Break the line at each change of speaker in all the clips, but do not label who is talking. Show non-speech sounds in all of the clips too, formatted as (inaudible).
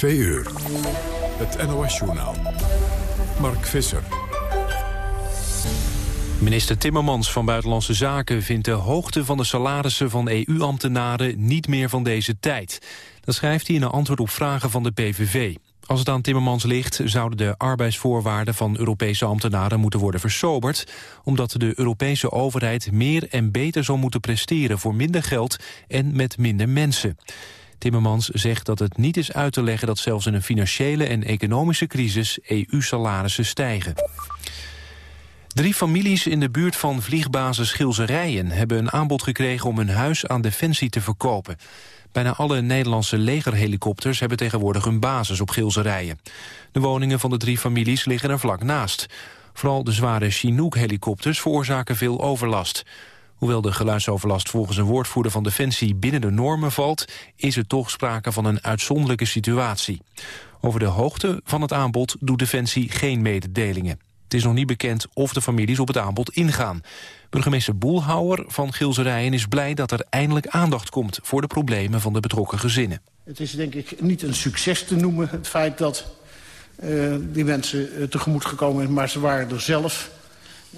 Twee uur. Het NOS-journaal. Mark Visser.
Minister Timmermans van Buitenlandse Zaken vindt de hoogte van de salarissen van EU-ambtenaren niet meer van deze tijd. Dat schrijft hij in een antwoord op vragen van de PVV. Als het aan Timmermans ligt, zouden de arbeidsvoorwaarden van Europese ambtenaren moeten worden versoberd, omdat de Europese overheid meer en beter zal moeten presteren voor minder geld en met minder mensen. Timmermans zegt dat het niet is uit te leggen dat zelfs in een financiële en economische crisis EU-salarissen stijgen. Drie families in de buurt van vliegbasis Gilserijen hebben een aanbod gekregen om hun huis aan Defensie te verkopen. Bijna alle Nederlandse legerhelikopters hebben tegenwoordig een basis op Gilserijen. De woningen van de drie families liggen er vlak naast. Vooral de zware Chinook-helikopters veroorzaken veel overlast. Hoewel de geluidsoverlast volgens een woordvoerder van Defensie binnen de normen valt, is er toch sprake van een uitzonderlijke situatie. Over de hoogte van het aanbod doet Defensie geen mededelingen. Het is nog niet bekend of de families op het aanbod ingaan. Burgemeester Boelhouwer van Gilserijen is blij dat er eindelijk aandacht komt... voor de problemen van de betrokken gezinnen.
Het is denk ik niet een succes te noemen, het feit dat uh, die mensen uh, tegemoet gekomen zijn... maar ze waren er zelf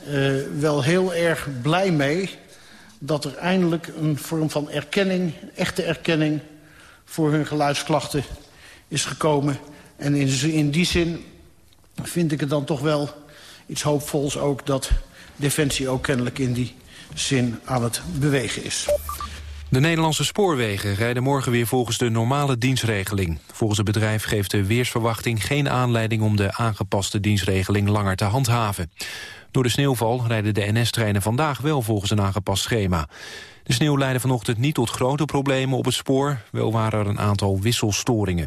uh, wel heel erg blij mee... dat er eindelijk een vorm van erkenning, echte erkenning... voor hun geluidsklachten is gekomen. En in, die zin vind ik het dan toch wel iets hoopvols ook... dat Defensie ook kennelijk in die zin aan het bewegen is.
De Nederlandse spoorwegen rijden morgen weer volgens de normale dienstregeling. Volgens het bedrijf geeft de weersverwachting geen aanleiding om de aangepaste dienstregeling langer te handhaven. Door de sneeuwval rijden de NS-treinen vandaag wel volgens een aangepast schema. De sneeuw leidde vanochtend niet tot grote problemen op het spoor. Wel waren er een aantal wisselstoringen.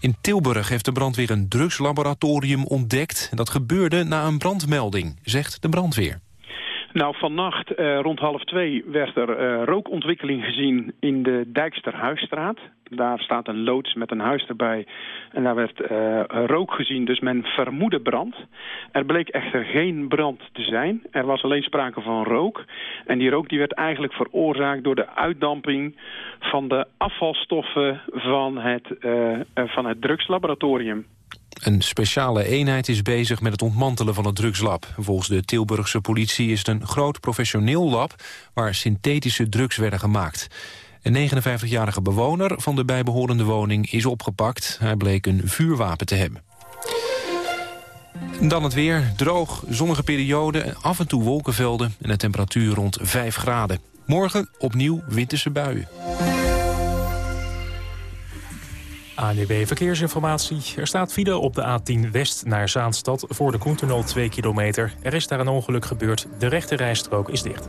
In Tilburg heeft de brandweer een drugslaboratorium ontdekt. Dat gebeurde na een brandmelding, zegt de brandweer.
Nou, vannacht uh, rond half twee werd er uh, rookontwikkeling gezien in de Dijksterhuisstraat. Daar staat een loods met een huis erbij en daar werd uh, rook gezien, dus men vermoedde brand. Er bleek echter geen brand te zijn. Er was alleen sprake van rook. En die rook die werd eigenlijk veroorzaakt door de uitdamping van de afvalstoffen van het, van het drugslaboratorium.
Een speciale eenheid is bezig met het ontmantelen van het drugslab. Volgens de Tilburgse politie is het een groot professioneel lab... waar synthetische drugs werden gemaakt. Een 59-jarige bewoner van de bijbehorende woning is opgepakt. Hij bleek een vuurwapen te hebben. Dan het weer. Droog, zonnige periode, af en toe wolkenvelden... en een temperatuur rond 5 graden. Morgen opnieuw winterse buien.
ANWB Verkeersinformatie. Er staat file op de A10 West naar Zaanstad voor de Koentunnel 2 kilometer. Er is daar een ongeluk gebeurd. De rechte rijstrook is dicht.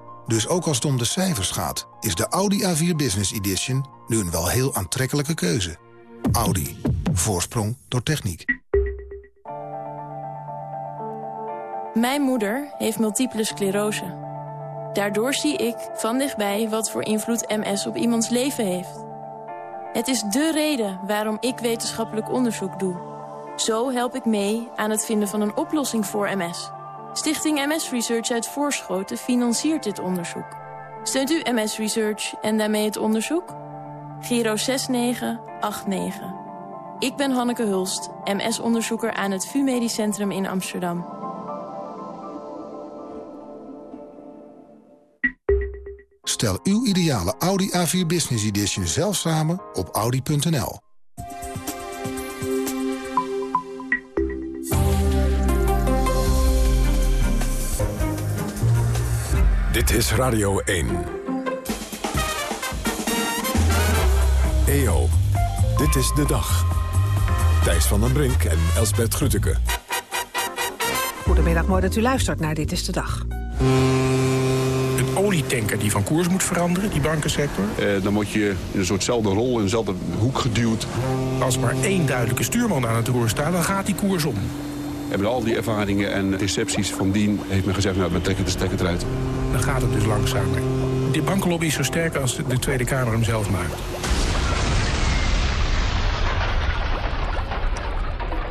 Dus ook als het om de cijfers gaat, is de Audi A4 Business Edition nu een wel heel aantrekkelijke keuze. Audi. Voorsprong door techniek.
Mijn moeder heeft multiple sclerose. Daardoor zie ik van dichtbij wat voor invloed MS op iemands leven heeft. Het is dé reden waarom ik wetenschappelijk onderzoek doe. Zo help ik mee aan het vinden van een oplossing voor MS... Stichting MS Research uit Voorschoten financiert dit onderzoek. Steunt u MS Research en daarmee het onderzoek? Giro 6989. Ik ben Hanneke Hulst, MS-onderzoeker aan het VU Medisch Centrum in Amsterdam.
Stel uw ideale Audi A4 Business Edition zelf samen op audi.nl.
Dit is Radio 1. EO, dit is de dag. Thijs van den Brink en Elsbert Grütke.
Goedemiddag, mooi dat u luistert naar Dit is de Dag.
Een olietanker die van koers moet veranderen, die bankensector.
Eh, dan word je in een soortzelfde rol, in dezelfde hoek geduwd.
Als maar één duidelijke stuurman aan het roer staat, dan gaat die koers om.
En met al die ervaringen en recepties van dien heeft men gezegd... nou, we trekken de stekker eruit.
Dan gaat het dus langzamer. De bankenlobby is zo sterk als de Tweede Kamer hem zelf maakt.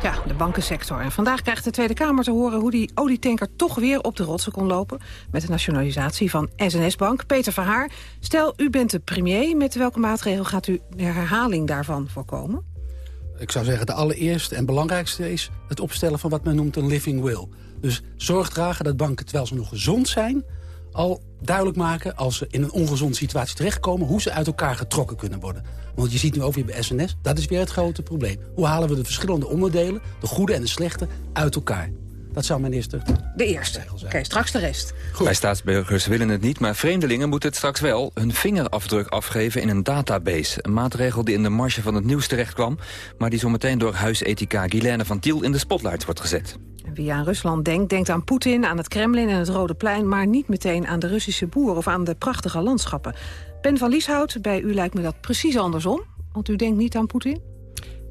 Ja, de bankensector. En vandaag krijgt de Tweede Kamer te horen hoe die olietanker toch weer op de rotsen kon lopen. Met de nationalisatie van SNS-bank. Peter Verhaar, stel u bent de premier. Met welke maatregel gaat u de herhaling daarvan voorkomen?
Ik zou zeggen, de allereerste en belangrijkste is het opstellen van wat men noemt een living will. Dus zorg dragen dat banken, terwijl ze nog gezond zijn... al duidelijk maken, als ze in een ongezonde situatie terechtkomen... hoe ze uit elkaar getrokken kunnen worden. Want je ziet nu ook weer bij SNS, dat is weer het grote probleem. Hoe halen we de verschillende onderdelen, de goede en de slechte, uit elkaar? Dat zou mijn eerste
De eerste. Oké, straks de rest.
Goed. Wij staatsburgers willen het niet, maar vreemdelingen moeten het straks wel... hun vingerafdruk afgeven in een database. Een maatregel die in de marge van het nieuws terecht kwam... maar die zometeen door huisethica Guilaine van Tiel in de spotlight wordt gezet.
Wie aan Rusland denkt, denkt aan Poetin, aan het Kremlin en het Rode Plein... maar niet meteen aan de Russische boer of aan de prachtige landschappen. Ben van Lieshout, bij u lijkt me dat precies andersom. Want u denkt niet aan Poetin?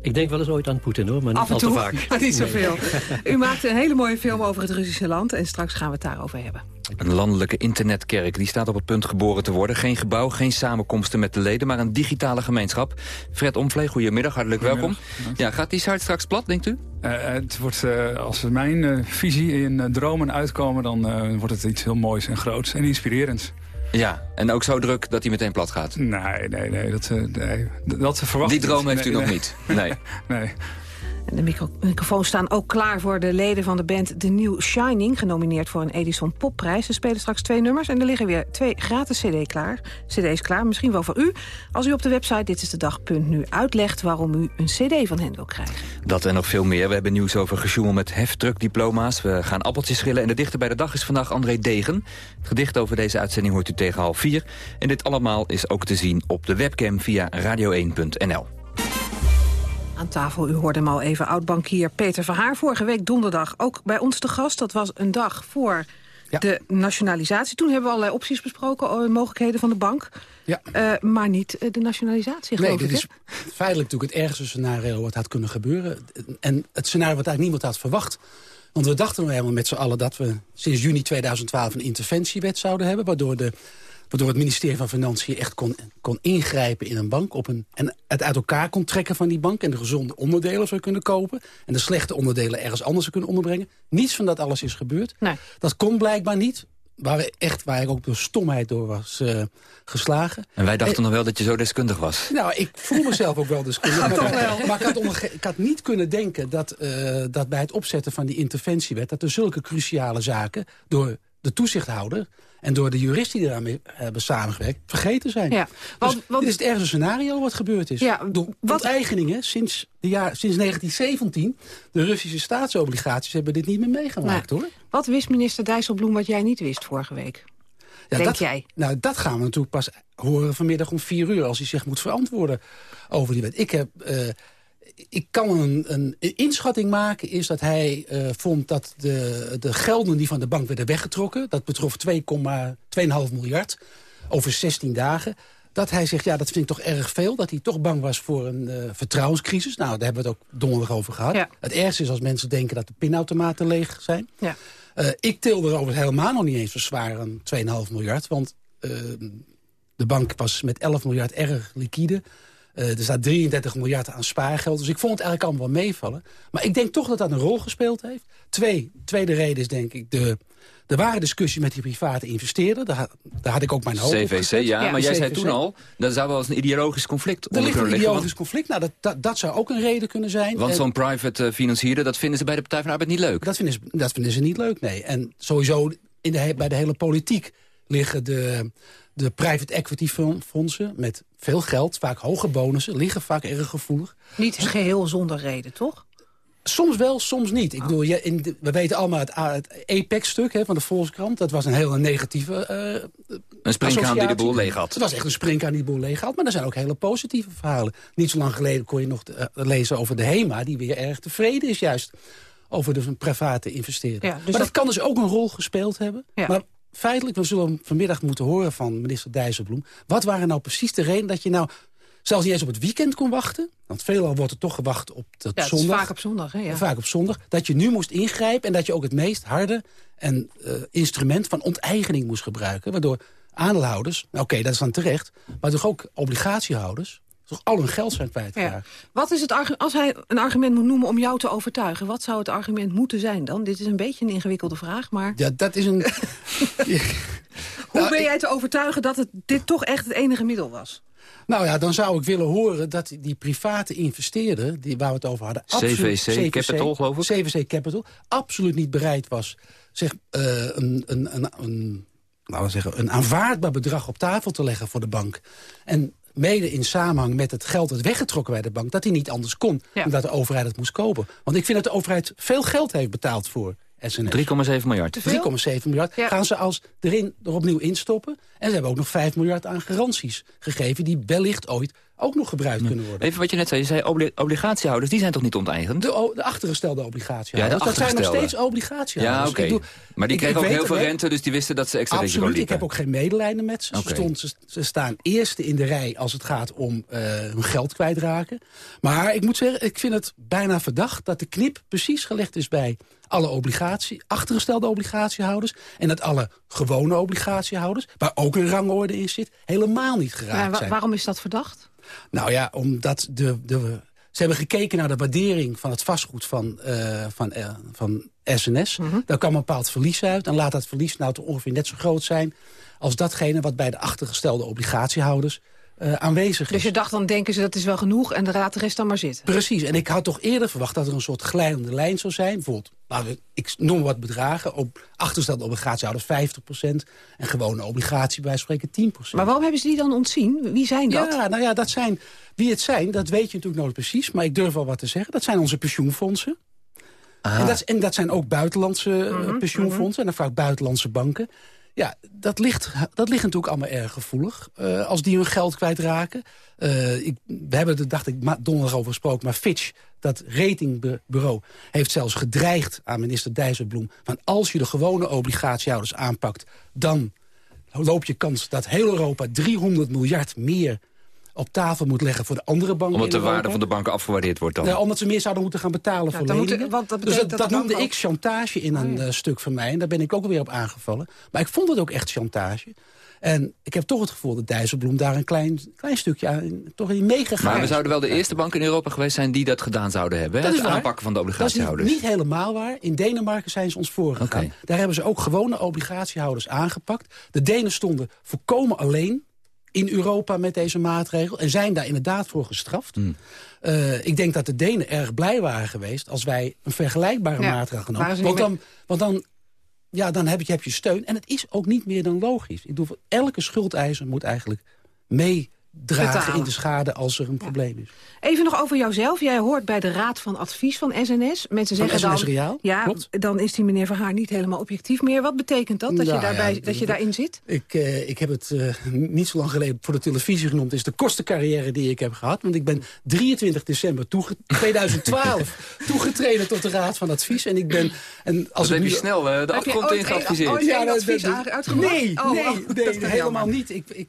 Ik denk wel eens ooit aan Poetin, hoor, maar niet
Af en
al te
toe,
vaak. (laughs)
maar niet zoveel. (laughs) U maakte een hele mooie film over het Russische land... en straks gaan we het daarover hebben.
Een landelijke internetkerk die staat op het punt geboren te worden. Geen gebouw, geen samenkomsten met de leden, maar een digitale gemeenschap. Fred Omvlee, goedemiddag, hartelijk welkom. Ja, gaat die site straks plat, denkt u?
Uh, het wordt, uh, als mijn uh, visie en dromen uitkomen... dan wordt het iets heel moois en groots en inspirerends.
Ja, en ook zo druk dat hij meteen plat gaat?
Nee, nee, nee. Dat, nee, dat verwacht
Die droom heeft
nee,
u nog
nee.
niet? Nee. (laughs)
nee.
De micro microfoons staan ook klaar voor de leden van de band The New Shining... genomineerd voor een Edison Popprijs. Ze spelen straks twee nummers en er liggen weer twee gratis CD klaar, cd's klaar. Misschien wel voor u, als u op de website ditistedag.nu uitlegt... waarom u een cd van hen wil krijgen.
Dat en nog veel meer. We hebben nieuws over gesjoemel met heftruckdiploma's. We gaan appeltjes schillen en de dichter bij de dag is vandaag André Degen. Het gedicht over deze uitzending hoort u tegen half vier. En dit allemaal is ook te zien op de webcam via radio1.nl.
Aan tafel, u hoorde hem al even, oud-bankier Peter Verhaar. Vorige week donderdag ook bij ons te gast. Dat was een dag voor ja. de nationalisatie. Toen hebben we allerlei opties besproken, mogelijkheden van de bank.
Ja.
Uh, maar niet de nationalisatie,
nee,
geloof
dit
ik,
is feitelijk natuurlijk het ergste scenario wat had kunnen gebeuren. En het scenario wat eigenlijk niemand had verwacht. Want we dachten helemaal met z'n allen dat we sinds juni 2012 een interventiewet zouden hebben... waardoor de waardoor het ministerie van Financiën echt kon, kon ingrijpen in een bank... Op een, en het uit elkaar kon trekken van die bank... en de gezonde onderdelen zou kunnen kopen... en de slechte onderdelen ergens anders zou kunnen onderbrengen. Niets van dat alles is gebeurd.
Nee.
Dat kon blijkbaar niet. Waar, we echt, waar ik ook door stomheid door was uh, geslagen.
En wij dachten en, nog wel dat je zo deskundig was.
Nou, ik voel mezelf ook wel deskundig. (laughs) maar, wel. maar ik, had onder, ik had niet kunnen denken dat, uh, dat bij het opzetten van die interventiewet... dat er zulke cruciale zaken door de toezichthouder en door de juristen die daarmee hebben samengewerkt, vergeten zijn.
Ja,
want, dus dit is het ergste scenario wat gebeurd is.
Ja,
door onteigeningen sinds, de jaar, sinds 1917. De Russische staatsobligaties hebben dit niet meer meegemaakt,
nee.
hoor.
Wat wist minister Dijsselbloem wat jij niet wist vorige week?
Ja,
Denk
dat,
jij?
Nou, dat gaan we natuurlijk pas horen vanmiddag om vier uur... als hij zich moet verantwoorden over die wet. Ik heb... Uh, ik kan een, een, inschatting maken, is dat hij uh, vond dat de, de gelden die van de bank werden weggetrokken... dat betrof 2,5 miljard over 16 dagen... dat hij zegt, ja, dat vind ik toch erg veel. Dat hij toch bang was voor een uh, vertrouwenscrisis. Nou, daar hebben we het ook donderdag over gehad.
Ja.
Het ergste is als mensen denken dat de pinautomaten leeg zijn.
Ja.
Uh, ik tilde er over helemaal nog niet eens zo zwaar aan 2,5 miljard. Want de bank was met 11 miljard erg liquide... Uh, er staat 33 miljard aan spaargeld. Dus ik vond het eigenlijk allemaal wel meevallen. Maar ik denk toch dat dat een rol gespeeld heeft. Twee, tweede reden is denk ik de... Er waren discussies met die private investeerder. Daar, daar had ik ook mijn hoop
CVC, ja, ja, maar jij zei toen al... dat zou wel eens een ideologisch conflict
Er ligt een
liggen.
ideologisch conflict. Nou, dat, dat, dat, zou ook een reden kunnen zijn.
Want zo'n private uh, financierder, dat vinden ze bij de Partij van de Arbeid niet leuk.
Dat vinden ze, dat vinden ze niet leuk, nee. En sowieso in de, bij de hele politiek liggen de, de private equity fondsen met veel geld, vaak hoge bonussen, liggen vaak erg gevoelig.
Niet geheel zonder reden, toch?
Soms wel, soms niet. Ik bedoel, je, in we weten allemaal het, het Apex-stuk van de Volkskrant. Dat was een hele negatieve uh,
Een springkaan die de boel leeg had.
Het was echt een springkaan die de boel leeg had. Maar er zijn ook hele positieve verhalen. Niet zo lang geleden kon je nog uh, lezen over de HEMA... die weer erg tevreden is juist over de private investeren. Ja, dus maar dat... kan dus ook een rol gespeeld hebben. Ja. Maar feitelijk, we zullen vanmiddag moeten horen van minister Dijsselbloem... wat waren nou precies de reden dat je nou zelfs niet eens op het weekend kon wachten. Want veelal wordt er toch gewacht op het
ja,
zondag.
vaak op zondag. Hè, ja.
Vaak op zondag. Dat je nu moest ingrijpen en dat je ook het meest harde en, uh, instrument van onteigening moest gebruiken. Waardoor aandeelhouders, nou oké, dat is dan terecht... maar toch ook obligatiehouders toch al hun geld zijn kwijtgeraakt.
Ja. Wat is het als hij een argument moet noemen om jou te overtuigen... wat zou het argument moeten zijn dan? Dit is een beetje een ingewikkelde vraag, maar...
Ja, dat is een... (laughs)
Hoe ben jij te overtuigen dat het dit toch echt het enige middel was?
Nou ja, dan zou ik willen horen dat die private investeerder... Die, waar we het over hadden...
CVC, CVC Capital, geloof ik?
CVC Capital, absoluut niet bereid was... Zeg, uh, een, een, een, een, laten we zeggen, een aanvaardbaar bedrag op tafel te leggen voor de bank. En mede in samenhang met het geld dat weggetrokken bij de bank... dat hij niet anders kon, ja. omdat de overheid het moest kopen. Want ik vind dat de overheid veel geld heeft betaald voor
3,7 miljard.
3,7 miljard ja. gaan ze als erin er opnieuw instoppen. En ze hebben ook nog 5 miljard aan garanties gegeven... die wellicht ooit ook nog gebruikt kunnen worden.
Even wat je net zei, je zei obligatiehouders, die zijn toch niet onteigend?
De, de achtergestelde obligatiehouders, ja, de dat zijn nog steeds obligatiehouders.
Ja, oké. Maar die kregen ook heel veel rente, dus die wisten dat ze extra
Absoluut,
risico
ik heb ook geen medelijden met ze. Okay. Ze, stond, ze, ze, staan eerste in de rij als het gaat om uh, hun geld kwijtraken. Maar ik moet zeggen, ik vind het bijna verdacht dat de knip precies gelegd is bij alle obligatie, achtergestelde obligatiehouders... en dat alle gewone obligatiehouders, waar ook een rangorde in zit... helemaal niet geraakt
ja,
zijn.
Waarom is dat verdacht?
Nou ja, omdat de, de, ze hebben gekeken naar de waardering van het vastgoed van, uh, van, uh, van SNS. Mm -hmm. Daar kwam een bepaald verlies uit. En laat dat verlies nou toch ongeveer net zo groot zijn... als datgene wat bij de achtergestelde obligatiehouders uh, aanwezig is.
Dus je dacht, dan denken ze dat is wel genoeg en de raad de rest dan maar zitten.
Precies, en ik had toch eerder verwacht dat er een soort glijdende lijn zou zijn. Bijvoorbeeld, nou, ik noem wat bedragen, op achterstelde obligatiehouders 50% en gewone obligatie bij spreken 10%.
Maar waarom hebben ze die dan ontzien? Wie zijn dat?
Ja, nou ja, dat zijn, wie het zijn, dat weet je natuurlijk nooit precies. Maar ik durf wel wat te zeggen. Dat zijn onze pensioenfondsen. En dat, en dat, zijn ook buitenlandse uh, mm -hmm, pensioenfondsen mm -hmm. en dan vaak buitenlandse banken. Ja, dat ligt, dat ligt natuurlijk allemaal erg gevoelig. Uh, als die hun geld kwijtraken. Uh, ik, we hebben er, dacht ik, donderdag over gesproken. Maar Fitch, dat ratingbureau, heeft zelfs gedreigd aan minister Dijsselbloem... van als je de gewone obligatiehouders aanpakt... dan loop je kans dat heel Europa 300 miljard meer op tafel moet leggen voor de andere banken
Omdat de waarde van de banken afgewaardeerd wordt dan?
Ja, omdat ze meer zouden moeten gaan betalen ja, voor leningen. Moeten, want dat dus dat, dat, dat noemde ik chantage in een oh, ja. uh, stuk van mij. En daar ben ik ook weer op aangevallen. Maar ik vond het ook echt chantage. En ik heb toch het gevoel dat Dijsselbloem daar een klein, klein stukje aan, toch in meegegaan
Maar we zouden wel de eerste bank in Europa geweest zijn die dat gedaan zouden hebben. Dat het aanpakken van de obligatiehouders.
Dat is niet, niet helemaal waar. In Denemarken zijn ze ons voorgegaan. Okay. Daar hebben ze ook gewone obligatiehouders aangepakt. De Denen stonden volkomen alleen in Europa met deze maatregel. En zijn daar inderdaad voor gestraft. Mm. Uh, ik denk dat de Denen erg blij waren geweest... als wij een vergelijkbare ja, maatregel genomen. Want dan, want dan, ja, dan heb, je, heb je steun. En het is ook niet meer dan logisch. Ik bedoel, elke schuldeiser moet eigenlijk mee dragen Betalen. in de schade als er een ja. probleem is.
Even nog over jouzelf. Jij hoort bij de Raad van Advies van SNS. Mensen
van
zeggen
SNS
dan,
Reaal?
Ja,
Klopt.
dan is die meneer Verhaar niet helemaal objectief meer. Wat betekent dat, dat,
nou,
je, daarbij,
ja,
dat je daarin zit?
Ik, uh, ik heb het uh, niet zo lang geleden voor de televisie genoemd. Het is de kortste carrière die ik heb gehad. Want ik ben 23 december 2012 (laughs) toegetreden tot de Raad van Advies. En ik ben... En als
dat heb
nu,
je snel uh, de afgrond in geadviseerd.
Oh, ja, dat uitgebracht?
Nee,
oh,
nee,
oh,
nee, nee helemaal niet. Ik, ik,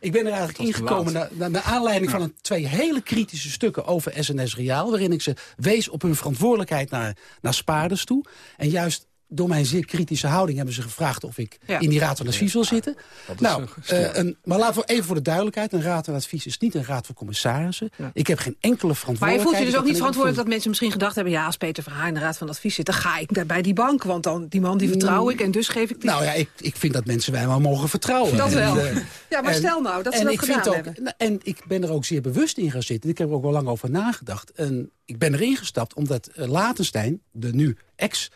ik ben er eigenlijk naar, naar, naar aanleiding van een, twee hele kritische stukken over SNS Reaal... waarin ik ze wees op hun verantwoordelijkheid naar, naar spaarders toe. En juist door mijn zeer kritische houding hebben ze gevraagd of ik ja. in die raad van advies wil zitten. nou, uh, een, maar laten we even voor de duidelijkheid. Een raad van advies is niet een raad van commissarissen. Ja. Ik heb geen enkele verantwoordelijkheid.
Maar je voelt je dus ook niet verantwoordelijk dat mensen misschien gedacht hebben... ja, als Peter Verhaar in de raad van advies zit, dan ga ik bij die bank. Want dan, die man die vertrouw ik en dus geef ik die...
Nou ja, ik, ik vind dat mensen wij wel mogen vertrouwen.
Dat wel. En, uh, (laughs) ja, maar en, stel nou dat ze dat
ik
gedaan
vind
hebben.
Ook, en ik ben er ook zeer bewust in gaan zitten. Ik heb er ook wel lang over nagedacht. En ik ben erin gestapt omdat uh, Latenstein, de nu ex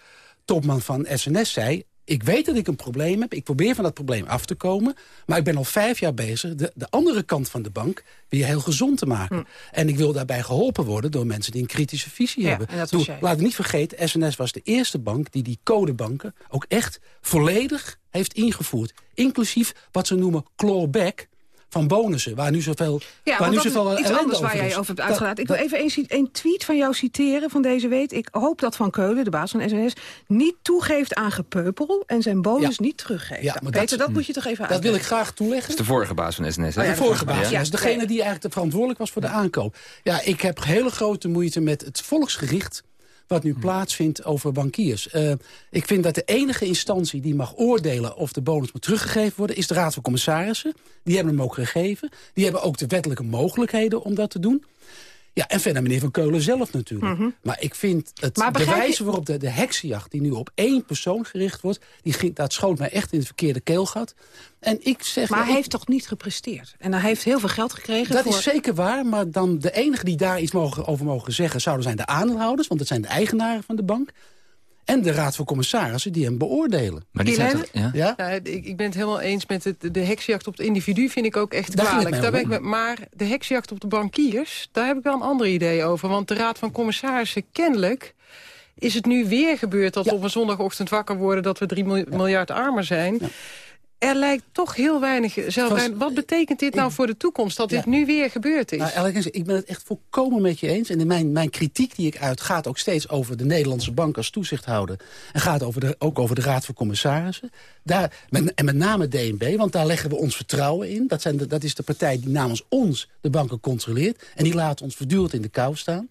topman van SNS zei... Ik weet dat ik een probleem heb. Ik probeer van dat probleem af te komen. Maar ik ben al vijf jaar bezig de, de andere kant van de bank weer heel gezond te maken. Hm. En ik wil daarbij geholpen worden door mensen die een kritische visie hebben. laat ik niet vergeten, SNS was de eerste bank die die codebanken ook echt volledig heeft ingevoerd. Inclusief wat ze noemen clawback van bonussen, waar nu zoveel
Ja, waar nu zoveel iets anders waar jij over hebt uitgelaten. Ik wil even een, een, tweet van jou citeren van deze week. Ik hoop dat Van Keulen, de baas van SNS, niet toegeeft aan gepeupel... en zijn bonus niet teruggeeft. Ja, maar Peter, dat, dat, moet je toch even
Dat wil ik graag toeleggen. Dat
is de vorige baas van SNS.
Oh, ja, de vorige baas van SNS. Degene die eigenlijk verantwoordelijk was voor de aankoop. Ja, ik heb hele grote moeite met het volksgericht wat nu plaatsvindt over bankiers. Uh, ik vind dat de enige instantie die mag oordelen of de bonus moet teruggegeven worden... is de Raad van Commissarissen. Die hebben hem ook gegeven. Die hebben ook de wettelijke mogelijkheden om dat te doen. Ja, en verder meneer Van Keulen zelf natuurlijk. Mhm. Maar ik vind het maar de wijze waarop de, de heksenjacht... die nu op één persoon gericht wordt... Die dat schoot mij echt in het verkeerde keelgat. En ik zeg,
maar hij heeft toch niet gepresteerd? En hij heeft heel veel geld gekregen
Dat is zeker waar, maar dan de enige die daar iets mogen, over mogen zeggen... zouden zijn de aandeelhouders, want dat zijn de eigenaren van de bank en de Raad van Commissarissen die hem beoordelen.
Maar die zijn ja? ja? ik, ik, ben het helemaal eens met het, de heksjacht op het individu vind ik ook echt kwalijk. Daar ben ik met, maar de heksjacht op de bankiers, daar heb ik wel een ander idee over. Want de Raad van Commissarissen kennelijk is het nu weer gebeurd dat we op een zondagochtend wakker worden... dat we 3 miljard armer zijn er lijkt toch heel weinig zelf. Wat betekent dit nou voor de toekomst, dat dit nu weer gebeurd is?
Nou, ik ben het echt volkomen met je eens. En mijn, mijn kritiek die ik uit gaat ook steeds over de Nederlandse bank als toezichthouder. En gaat over de, ook over de Raad van Commissarissen. Daar, en met name DNB, want daar leggen we ons vertrouwen in. Dat, zijn de, dat is de partij die namens ons de banken controleert. En die laat ons voortdurend in de kou staan.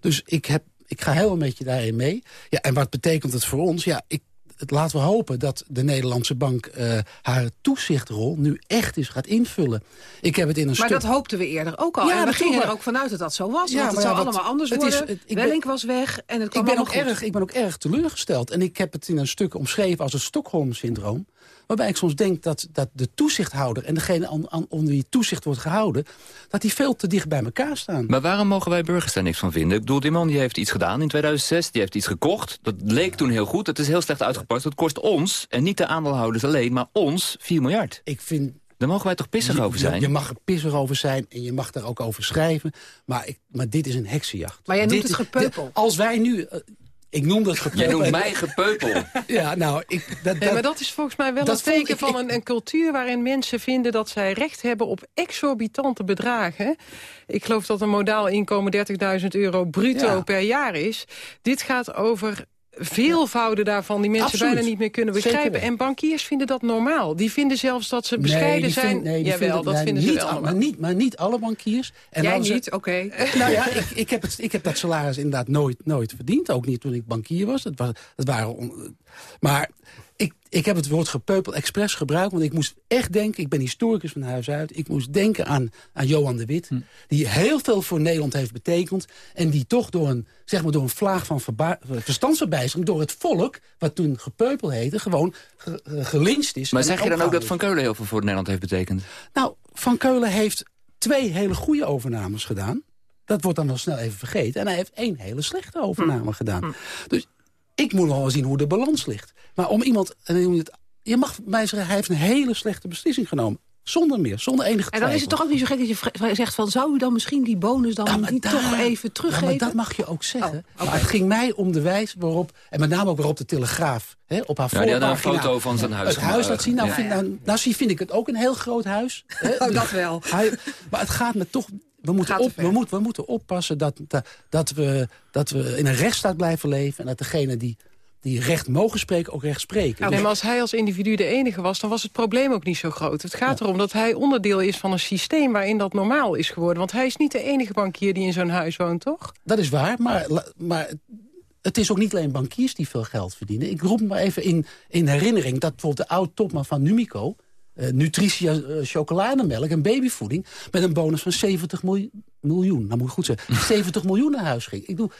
Dus ik, heb, ik ga helemaal met je daarin mee. Ja, en wat betekent het voor ons? Ja, ik, laten we hopen dat de Nederlandse bank uh, haar toezichtrol nu echt eens gaat invullen. Ik heb het in een
maar dat hoopten we eerder ook al. Ja, en we gingen er ook vanuit dat dat zo was. Ja, want het zou allemaal anders het worden. Is, Wellink was weg en het kwam
ik ben ook erg, Ik ben ook erg teleurgesteld. En ik heb het in een stuk omschreven als het Stockholm-syndroom. Waarbij ik soms denk dat, dat de toezichthouder en degene aan, onder wie toezicht wordt gehouden... dat die veel te dicht bij elkaar staan.
Maar waarom mogen wij burgers daar niks van vinden? Ik bedoel, die man die heeft iets gedaan in 2006, die heeft iets gekocht. Dat leek toen heel goed, het is heel slecht uitgepakt. Het kost ons, en niet de aandeelhouders alleen, maar ons 4 miljard.
Ik vind
daar mogen wij toch pissig over zijn?
Je, mag er pissig over zijn en je mag daar ook over schrijven. Maar, ik, maar dit is een heksenjacht.
Maar jij noemt het gepeupel.
Als wij nu... Ik noem dat gepeupel.
Jij noemt (laughs) mij gepeupel.
ja, nou, ik...
Dat, dat, maar dat is volgens mij wel een teken van een, een, cultuur... waarin mensen vinden dat zij recht hebben op exorbitante bedragen. Ik geloof dat een modaal inkomen 30.000 euro bruto per jaar is. Dit gaat over veelvouden daarvan die mensen bijna niet meer kunnen begrijpen. En bankiers vinden dat normaal. Die vinden zelfs dat ze bescheiden zijn. nee, Jawel, dat vinden
ze
wel.
maar, niet, maar niet alle bankiers.
En Jij niet, oké.
Nou ja, ik, ik, heb het, ik heb dat salaris inderdaad nooit, nooit verdiend. Ook niet toen ik bankier was. Het, was, waren... maar ik, ik heb het woord gepeupel expres gebruikt, want ik moest echt denken... ik ben historicus van huis uit, ik moest denken aan, aan Johan de Wit... Hm. die heel veel voor Nederland heeft betekend... en die toch door een, zeg maar door een vlaag van verstandsverbijzering... door het volk, wat toen gepeupel heette, gewoon ge, gelinst is.
Maar zeg je dan ook dat Van Keulen heel veel voor Nederland heeft betekend?
Nou, Van Keulen heeft twee hele goede overnames gedaan. Dat wordt dan wel snel even vergeten. En hij heeft één hele slechte overname hm. gedaan. Hm. Dus ik moet nog wel zien hoe de balans ligt. Maar om iemand... Je mag mij zeggen, hij heeft een hele slechte beslissing genomen. Zonder meer, zonder enige twijfel.
En dan is het toch ook niet zo gek dat je zegt van... zou u dan misschien die bonus dan niet toch even teruggeven? Ja,
maar dat mag je ook zeggen. Oh, maar het ging mij om de wijze waarop... en met name ook waarop de Telegraaf hè, op haar
ja, een foto van zijn huis.
Het huis laat zien. Nou, vind, nou, nou, vind ik het ook een heel groot huis.
Hè. (laughs) Oh, dat wel.
Hij, maar het gaat me toch we moeten, op, we, moeten, we moeten oppassen dat, dat, dat, we, dat we in een rechtsstaat blijven leven... en dat degene die die recht mogen spreken, ook recht spreken.
nee, maar als hij als individu de enige was, dan was het probleem ook niet zo groot. Het gaat erom dat hij onderdeel is van een systeem waarin dat normaal is geworden. Want hij is niet de enige bankier die in zo'n huis woont, toch?
Dat is waar, maar, maar het is ook niet alleen bankiers die veel geld verdienen. Ik roep maar even in, in herinnering dat bijvoorbeeld de oud-topman van Numico... Uh, Nutritia uh, chocolademelk en babyvoeding... met een bonus van 70 miljoen, nou moet ik goed zeggen, (laughs) 70 miljoen naar huis ging. Ik doe,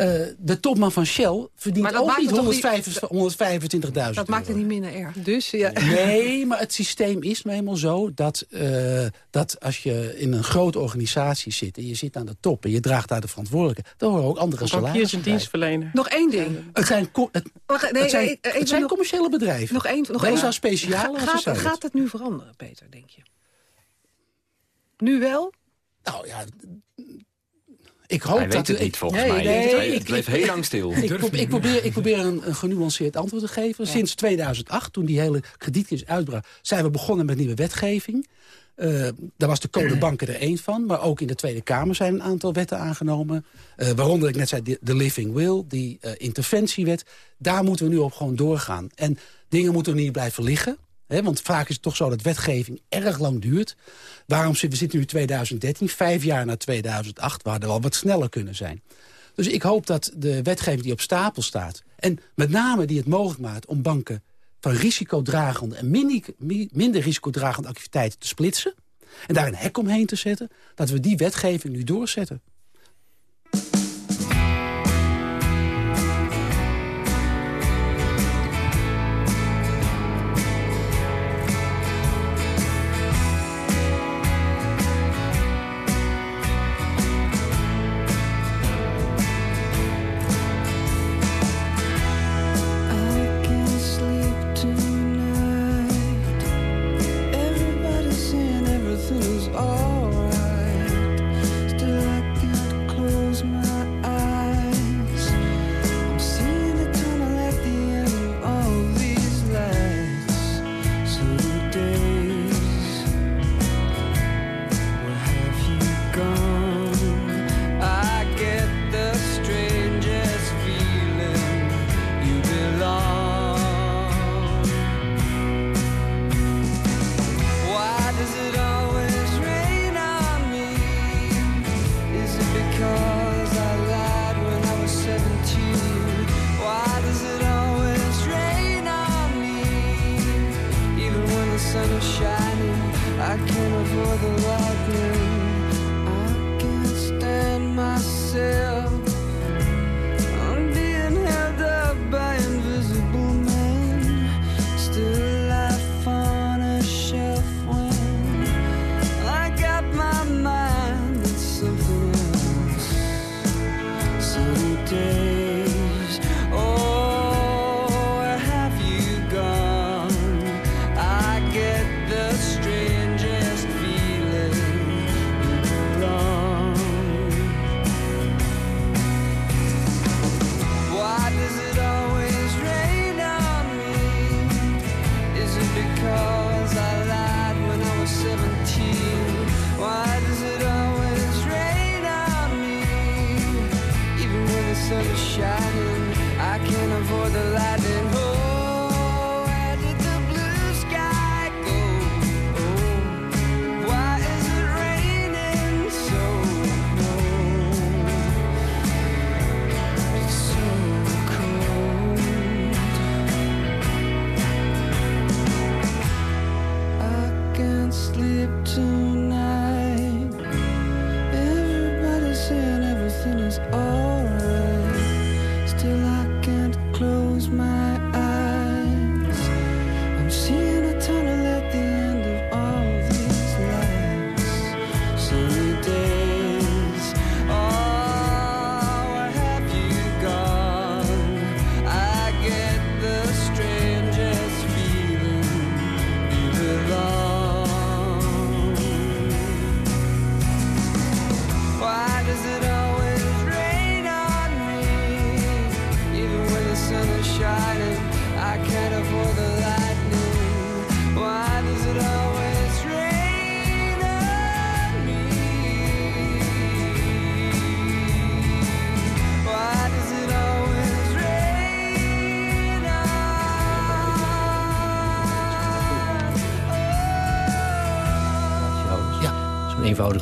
Uh, de topman van Shell verdient ook niet 125.000
Dat maakt het niet minder erg.
Dus, ja.
Nee, (laughs) maar het systeem is nou eenmaal zo... Dat, uh, dat als je in een grote organisatie zit... en je zit aan de top en je draagt daar de verantwoordelijkheid... dan horen ook andere salarissen
Hier is een dienstverlener.
Nog één ding.
Het zijn, het, nee, het zijn, het zijn commerciële bedrijven.
Nog één. Nog
één. speciale
gaat, gaat, gaat het nu veranderen, Peter, denk je? Nu wel?
Nou ja, ik hoop
Hij
dat
weet het niet, volgens mij. Nee, het bleef heel lang stil.
Ik, ik, probeer, ik probeer een, een, genuanceerd antwoord te geven. Sinds 2008, toen die hele kredietcrisis uitbrak... zijn we begonnen met nieuwe wetgeving. Uh, daar was de code banken er één van. Maar ook in de Tweede Kamer zijn een aantal wetten aangenomen. Uh, waaronder, ik net zei, de, de Living Will, die uh, interventiewet. Daar moeten we nu op gewoon doorgaan. En dingen moeten er niet blijven liggen. He, want vaak is het toch zo dat wetgeving erg lang duurt. Waarom we zitten nu in 2013, vijf jaar na 2008... we hadden wel wat sneller kunnen zijn. Dus ik hoop dat de wetgeving die op stapel staat... en met name die het mogelijk maakt om banken van risicodragende... en minder, minder risicodragende activiteiten te splitsen... en daar een hek omheen te zetten... dat we die wetgeving nu doorzetten.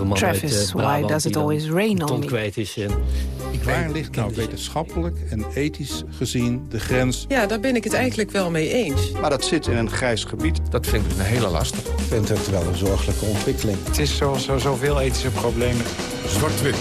Eenvoudige man
Travis,
uit uh,
why does it always rain on me?
kwijt is. En...
Waar ligt nou wetenschappelijk en ethisch gezien de grens?
Ja, daar ben ik het eigenlijk wel mee eens.
Maar dat zit in een grijs gebied.
Dat vind ik een hele lastig. Ik
vind het wel een zorgelijke ontwikkeling.
Het is zoals zo, zoveel ethische problemen.
Zwart-wit.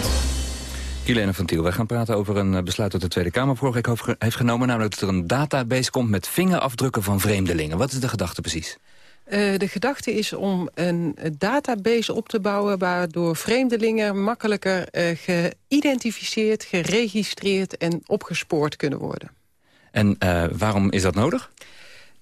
Van Tiel, wij gaan praten over een besluit dat de Tweede Kamer vorige week heeft genomen. Namelijk dat er een database komt met vingerafdrukken van vreemdelingen. Wat is de gedachte precies?
Uh, de gedachte is om een database op te bouwen... waardoor vreemdelingen makkelijker uh, geïdentificeerd, geregistreerd en opgespoord kunnen worden.
En uh, waarom is dat nodig?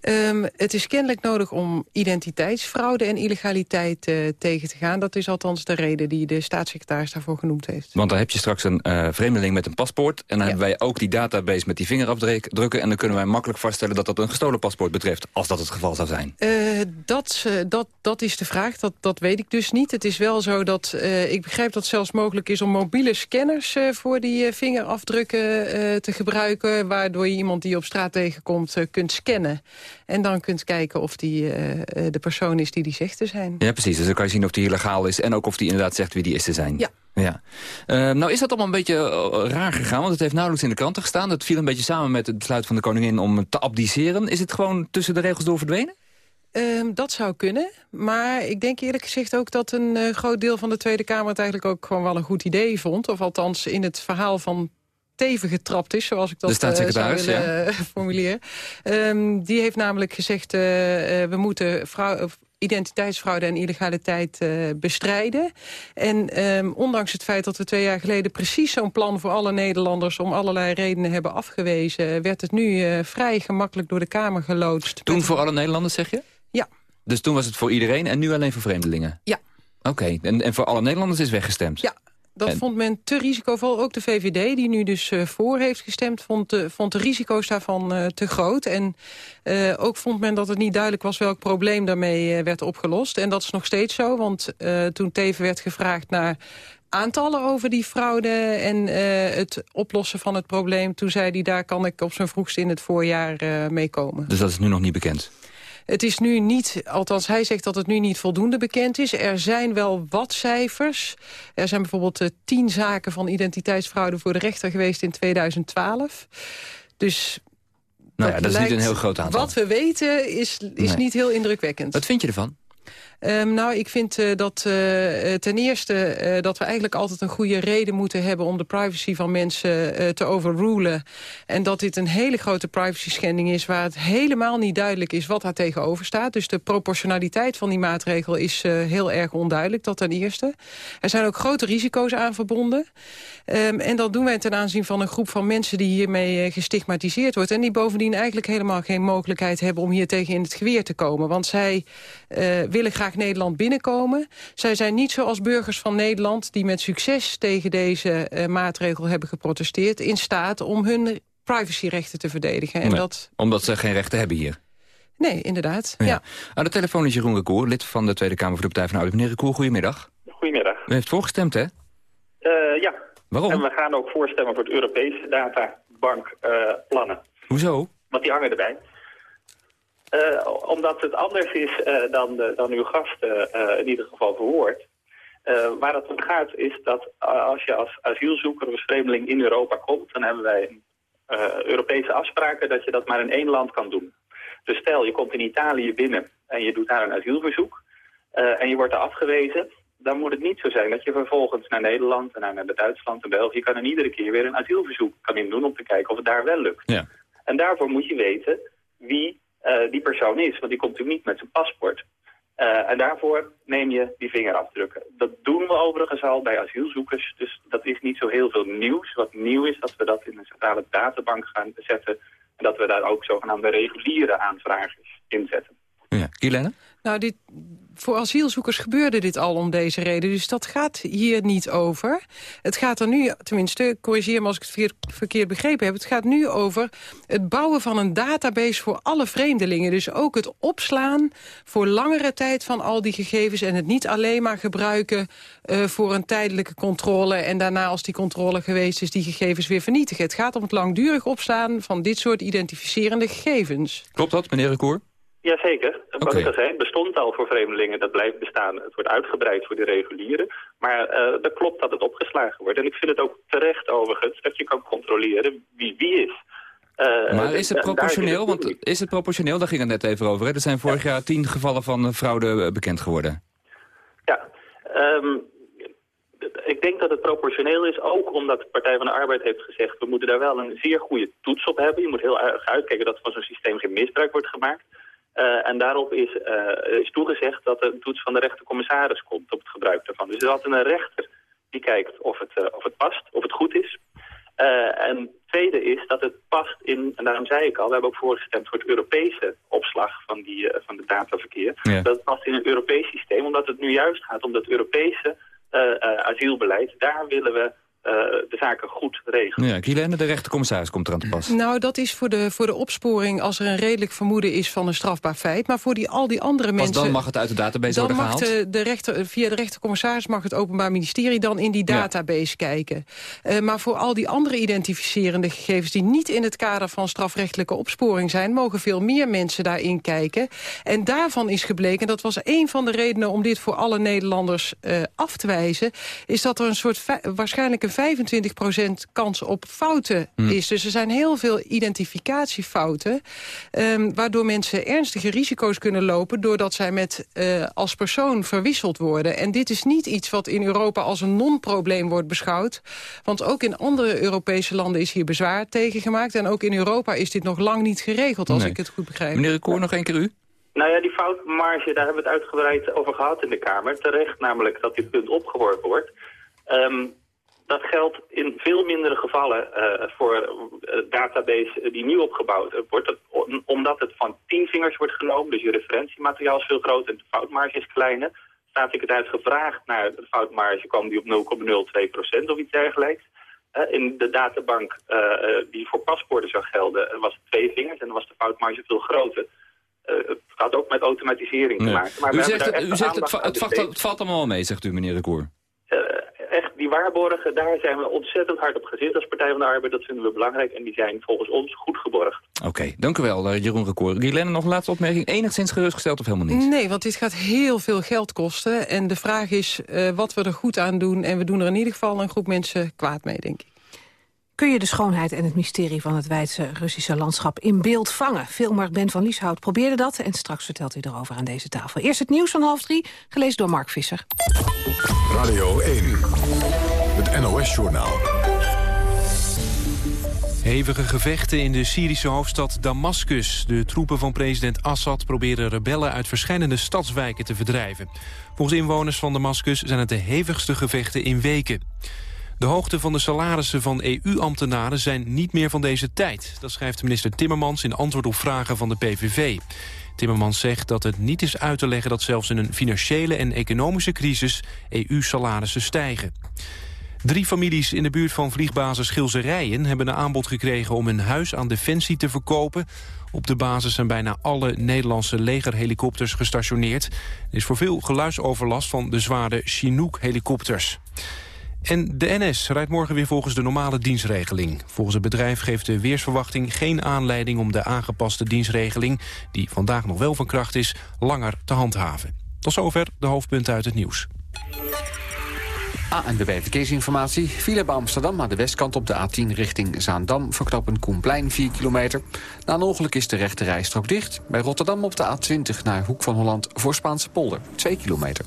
Um, het is kennelijk nodig om identiteitsfraude en illegaliteit uh, tegen te gaan. Dat is althans de reden die de staatssecretaris daarvoor genoemd heeft.
Want dan heb je straks een uh, vreemdeling met een paspoort... en dan ja. hebben wij ook die database met die vingerafdrukken... en dan kunnen wij makkelijk vaststellen dat dat een gestolen paspoort betreft... als dat het geval zou zijn.
Uh, dat, dat, dat is de vraag, dat, dat weet ik dus niet. Het is wel zo dat, ik begrijp dat het zelfs mogelijk is... om mobiele scanners voor die vingerafdrukken te gebruiken... waardoor je iemand die je op straat tegenkomt kunt scannen... En dan kunt kijken of die uh, de persoon is die die zegt te zijn.
Ja, precies. Dus dan kan je zien of die illegaal is... en ook of die inderdaad zegt wie die is te zijn.
Ja.
ja. Uh, nou is dat allemaal een beetje raar gegaan... want het heeft nauwelijks in de kranten gestaan. Het viel een beetje samen met het besluit van de koningin om te abdiceren. Is het gewoon tussen de regels door verdwenen?
Um, dat zou kunnen, maar ik denk eerlijk gezegd ook dat een uh, groot deel van de Tweede Kamer het eigenlijk ook gewoon wel een goed idee vond. Of althans in het verhaal van teven getrapt is, zoals ik dat uh, zou willen ja. uh, formuleren. Um, die heeft namelijk gezegd, uh, we moeten vrouw, identiteitsfraude en illegaliteit bestrijden. En um, ondanks het feit dat we twee jaar geleden precies zo'n plan voor alle Nederlanders om allerlei redenen hebben afgewezen, werd het nu vrij gemakkelijk door de Kamer geloodst.
Toen voor alle Nederlanders, zeg je?
Ja.
Dus toen was het voor iedereen en nu alleen voor vreemdelingen?
Ja.
Oké, okay. en, en voor alle Nederlanders is weggestemd?
Ja, dat en... vond men te risicovol. Ook de VVD, die nu dus uh, voor heeft gestemd... vond de, vond de risico's daarvan uh, te groot. En uh, ook vond men dat het niet duidelijk was... welk probleem daarmee werd opgelost. En dat is nog steeds zo, want toen Teven werd gevraagd naar aantallen over die fraude en het oplossen van het probleem. Toen zei hij, daar kan ik op zijn vroegst in het voorjaar mee komen.
Dus dat is nu nog niet bekend?
Het is nu niet, althans hij zegt dat het nu niet voldoende bekend is. Er zijn wel wat cijfers. Er zijn bijvoorbeeld uh, tien zaken van identiteitsfraude voor de rechter geweest in 2012. Dus
nou ja, dat is niet een heel groot aantal.
Wat we weten is, is nee. niet heel indrukwekkend.
Wat vind je ervan?
Um, nou, ik vind uh, dat uh, ten eerste dat we eigenlijk altijd een goede reden moeten hebben... om de privacy van mensen te overrulen. En dat dit een hele grote privacy schending is... waar het helemaal niet duidelijk is wat daar tegenover staat. Dus de proportionaliteit van die maatregel is heel erg onduidelijk, dat ten eerste. Er zijn ook grote risico's aan verbonden. Um, en dat doen wij ten aanzien van een groep van mensen... die hiermee gestigmatiseerd wordt. En die bovendien eigenlijk helemaal geen mogelijkheid hebben... om hier tegen in het geweer te komen. Want zij willen graag Nederland binnenkomen. Zij zijn niet zoals burgers van Nederland... die met succes tegen deze uh, maatregel hebben geprotesteerd... in staat om hun privacyrechten te verdedigen. En
nee,
dat...
Omdat ze geen rechten hebben hier.
Nee, inderdaad. Ja.
ja. Aan de telefoon is Jeroen Recour, lid van de Tweede Kamer voor de Partij van de Ouderen. Meneer Recour, goedemiddag.
Goedemiddag.
U heeft voorgestemd, hè?
Uh, ja.
Waarom?
En we gaan ook voorstemmen voor het Europese databankplannen. Uh,
Hoezo?
Want die hangen erbij. Uh, omdat het anders is uh, dan, de, dan uw gast uh, in ieder geval verwoord. waar het om gaat is dat als je als asielzoeker of vreemdeling in Europa komt... dan hebben wij Europese afspraken dat je dat maar in één land kan doen. Dus stel, je komt in Italië binnen en je doet daar een asielverzoek... en je wordt er afgewezen, dan moet het niet zo zijn dat je vervolgens naar Nederland... en naar Duitsland en België kan en iedere keer weer een asielverzoek kan indoen... om te kijken of het daar wel lukt.
Ja.
En daarvoor moet je weten wie uh, die persoon is. Want die komt natuurlijk niet met zijn paspoort. Uh, en daarvoor neem je die vingerafdrukken. Dat doen we overigens al bij asielzoekers. Dus dat is niet zo heel veel nieuws. Wat nieuw is dat we dat in een centrale databank gaan zetten. En dat we daar ook zogenaamde reguliere aanvragers in zetten.
Ja?
Nou, dit, voor asielzoekers gebeurde dit al om deze reden. Dus dat gaat hier niet over. Het gaat er nu, tenminste, corrigeer me als ik het verkeerd begrepen heb... het gaat nu over het bouwen van een database voor alle vreemdelingen. Dus ook het opslaan voor langere tijd van al die gegevens... en het niet alleen maar gebruiken uh, voor een tijdelijke controle... en daarna, als die controle geweest is, die gegevens weer vernietigen. Het gaat om het langdurig opslaan van dit soort identificerende gegevens.
Klopt dat, meneer Recour?
Jazeker. Wat okay. ik al zei, bestond al voor vreemdelingen, dat blijft bestaan. Het wordt uitgebreid voor de regulieren. Maar uh, dat klopt dat het opgeslagen wordt. En ik vind het ook terecht overigens dat je kan controleren wie wie is.
Uh, maar is het proportioneel? Want is het proportioneel? Daar ging het net even over. Hè? Er zijn vorig ja. jaar tien gevallen van fraude bekend geworden.
Ja, um, ik denk dat het proportioneel is, ook omdat de Partij van de Arbeid heeft gezegd... we moeten daar wel een zeer goede toets op hebben. Je moet heel erg uitkijken dat van zo'n systeem geen misbruik wordt gemaakt. Uh, en daarop is, uh, is toegezegd dat een toets van de rechtercommissaris komt op het gebruik daarvan. Dus er is altijd een rechter die kijkt of het, uh, of het past, of het goed is. en het tweede is dat het past in, en daarom zei ik al, we hebben ook voorgestemd voor het Europese opslag van, die, van de dataverkeer. Ja. Dat het past in een Europees systeem, omdat het nu juist gaat om dat Europese asielbeleid. Daar willen we uh, de zaken goed regelen.
Ja, Guilaine, de rechtercommissaris komt er aan te pas.
Nou, dat is voor de, voor de opsporing als er een redelijk vermoeden is van een strafbaar feit. Maar voor die, al die andere
pas
mensen...
dan mag het uit de database
dan
worden
mag
gehaald?
De, de rechter, via de rechtercommissaris mag het Openbaar Ministerie dan in die database ja. kijken. Uh, maar voor al die andere identificerende gegevens... die niet in het kader van strafrechtelijke opsporing zijn... mogen veel meer mensen daarin kijken. En daarvan is gebleken, dat was een van de redenen... om dit voor alle Nederlanders uh, af te wijzen... is dat er een soort waarschijnlijk een 25% kans op fouten
Hmm.
is. Dus er zijn heel veel identificatiefouten... Um, waardoor mensen ernstige risico's kunnen lopen... doordat zij met uh, als persoon verwisseld worden. En dit is niet iets wat in Europa als een non-probleem wordt beschouwd. Want ook in andere Europese landen is hier bezwaar tegen gemaakt. En ook in Europa is dit nog lang niet geregeld, als
Nee.
ik het goed begrijp.
Meneer de Koor, nog één keer u?
Nou ja, die foutmarge, daar hebben we het uitgebreid over gehad in de Kamer. Terecht namelijk dat dit punt opgeworpen wordt. Um, dat geldt in veel mindere gevallen uh, voor een database die nieuw opgebouwd wordt. Dat, omdat het van tien vingers wordt genomen, dus je referentiemateriaal is veel groter en de foutmarge is kleiner. Staatssecretaris gevraagd naar de foutmarge, kwam die op 0,02% of iets dergelijks. In de databank die voor paspoorten zou gelden was het twee vingers en dan was de foutmarge veel groter. Uh, het gaat ook met automatisering te
Nee.
maken. Maar
u zegt, het, u zegt het, het, valt, het allemaal mee, zegt u, meneer de Koor.
Uh, echt, die waarborgen, daar zijn we ontzettend hard op gezet als Partij van de Arbeid. Dat vinden we belangrijk en die zijn volgens ons goed geborgd.
Oké, dank u wel, eh, Jeroen Rekoor. Guilaine, nog een laatste opmerking. Enigszins gerustgesteld of helemaal niet?
Nee, want dit gaat heel veel geld kosten. En de vraag is uh, wat we er goed aan doen. En we doen er in ieder geval een groep mensen kwaad mee, denk ik.
Kun je de schoonheid en het mysterie van het wijdse Russische landschap in beeld vangen? Filmer Ben van Lieshout probeerde dat en straks vertelt hij erover aan deze tafel. Eerst het nieuws van half drie, gelezen door Mark Visser.
Radio 1, het NOS-journaal.
Hevige gevechten in de Syrische hoofdstad Damascus. De troepen van president Assad proberen rebellen uit verschillende stadswijken te verdrijven. Volgens inwoners van Damascus zijn het de hevigste gevechten in weken. De hoogte van de salarissen van EU-ambtenaren zijn niet meer van deze tijd. Dat schrijft minister Timmermans in antwoord op vragen van de PVV. Timmermans zegt dat het niet is uit te leggen dat zelfs in een financiële en economische crisis EU-salarissen stijgen. Drie families in de buurt van vliegbasis Gilserijen hebben een aanbod gekregen om hun huis aan Defensie te verkopen. Op de basis zijn bijna alle Nederlandse legerhelikopters gestationeerd. Er is voor veel geluidsoverlast van de zware Chinook-helikopters. En de NS rijdt morgen weer volgens de normale dienstregeling. Volgens het bedrijf geeft de weersverwachting geen aanleiding om de aangepaste dienstregeling, die vandaag nog wel van kracht is, langer te handhaven. Tot zover de hoofdpunten uit het nieuws.
ANWB Verkeersinformatie. File bij Amsterdam aan de westkant op de A10 richting Zaandam... verknoppen Koenplein 4 kilometer. Na een ongeluk is de rechte rijstrook dicht. Bij Rotterdam op de A20 naar Hoek van Holland voor Spaanse polder 2 kilometer.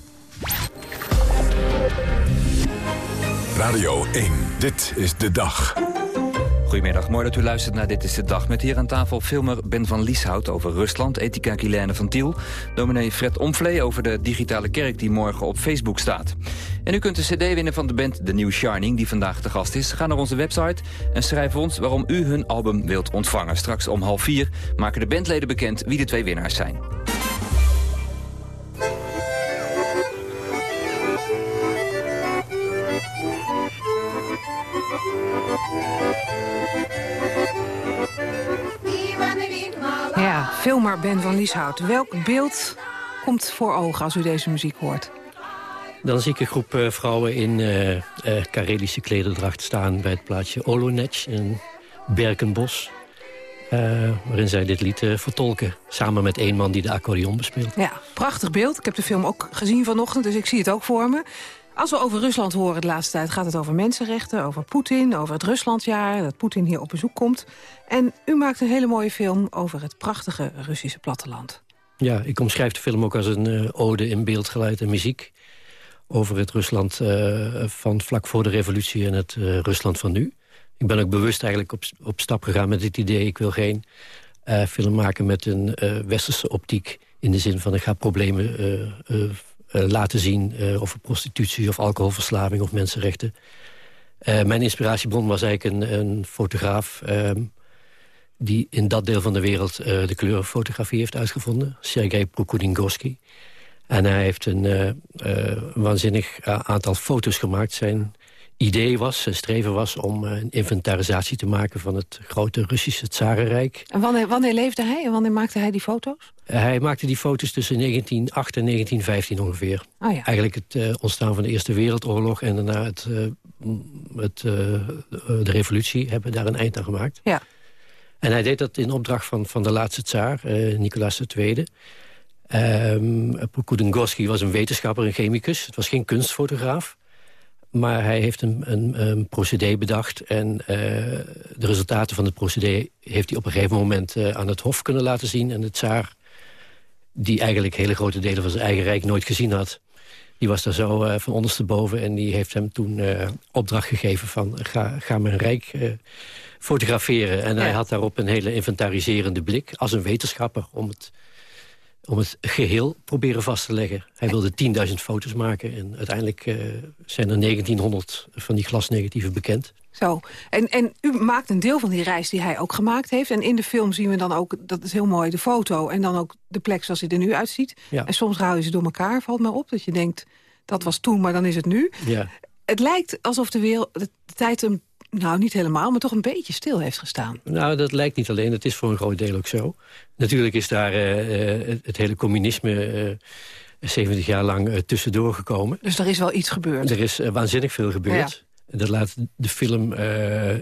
Radio 1, dit is de dag.
Goedemiddag, mooi dat u luistert naar Dit is de Dag. Met hier aan tafel filmer Ben van Lieshout over Rusland... ethica Guilaine van Tiel, dominee Fred Omvlee... over de digitale kerk die morgen op Facebook staat. En u kunt de cd winnen van de band The New Shining... die vandaag te gast is. Ga naar onze website en schrijf ons waarom u hun album wilt ontvangen. Straks om half vier maken de bandleden bekend wie de twee winnaars zijn.
Ja, filmer Ben van Lieshout. Welk beeld komt voor ogen als u deze muziek hoort?
Dan zie ik een groep eh, vrouwen in eh, Karelische klederdracht staan... bij het plaatsje Olonec in Berkenbos. waarin zij dit lied vertolken. Samen met één man die de accordeon bespeelt.
Ja, prachtig beeld. Ik heb de film ook gezien vanochtend, dus ik zie het ook voor me. Als we over Rusland horen de laatste tijd... gaat het over mensenrechten, over Poetin, over het Ruslandjaar... dat Poetin hier op bezoek komt. En u maakt een hele mooie film over het prachtige Russische platteland.
Ja, ik omschrijf de film ook als een eh, ode in beeld, geluid en muziek. over het Rusland van vlak voor de revolutie en het Rusland van nu. Ik ben ook bewust eigenlijk op, op stap gegaan met het idee... ik wil geen film maken met een westerse optiek... in de zin van ik ga problemen laten zien... over prostitutie of alcoholverslaving of mensenrechten. mijn inspiratiebron was eigenlijk een, een fotograaf... Ehm, die in dat deel van de wereld de kleurenfotografie heeft uitgevonden. Sergei Prokudingorsky. En hij heeft een waanzinnig aantal foto's gemaakt. Zijn idee was, zijn streven was om een inventarisatie te maken... van het grote Russische Tsarenrijk.
En wanneer, wanneer leefde hij en wanneer maakte hij die foto's?
hij maakte die foto's tussen 1908 en 1915 ongeveer.
Oh ja.
Eigenlijk het ontstaan van de Eerste Wereldoorlog... en daarna het, het de revolutie hebben daar een eind aan gemaakt.
Ja.
En hij deed dat in opdracht van, van de laatste tsaar, Nicolaas II. Um, was een wetenschapper, een chemicus. Het was geen kunstfotograaf. Maar hij heeft een, een, een procedé bedacht. En uh, de resultaten van het procedé heeft hij op een gegeven moment uh, aan het hof kunnen laten zien. En de tsaar, die eigenlijk hele grote delen van zijn eigen rijk nooit gezien had... die was daar zo uh, van ondersteboven en die heeft hem toen opdracht gegeven van... ga, ga mijn rijk fotograferen. En hij had daarop een hele inventariserende blik als een wetenschapper... om het, om het geheel proberen vast te leggen. Hij wilde 10.000 foto's maken en uiteindelijk uh, zijn er 1900 van die glasnegatieven bekend.
Zo, en, en u maakt een deel van die reis die hij ook gemaakt heeft. En in de film zien we dan ook, dat is heel mooi, de foto... en dan ook de plek zoals hij er nu uitziet.
Ja.
En soms houden ze door elkaar, valt me op. Dat je denkt, dat was toen, maar dan is het nu.
Ja.
Het lijkt alsof de, wereld, de tijd een nou, niet helemaal, maar toch een beetje stil heeft gestaan.
Nou, dat lijkt niet alleen. Het is voor een groot deel ook zo. Natuurlijk is daar uh, het hele communisme... Uh, 70 jaar lang uh, tussendoor gekomen.
Dus er is wel iets gebeurd?
Er is waanzinnig veel gebeurd. Ja. Dat laat de film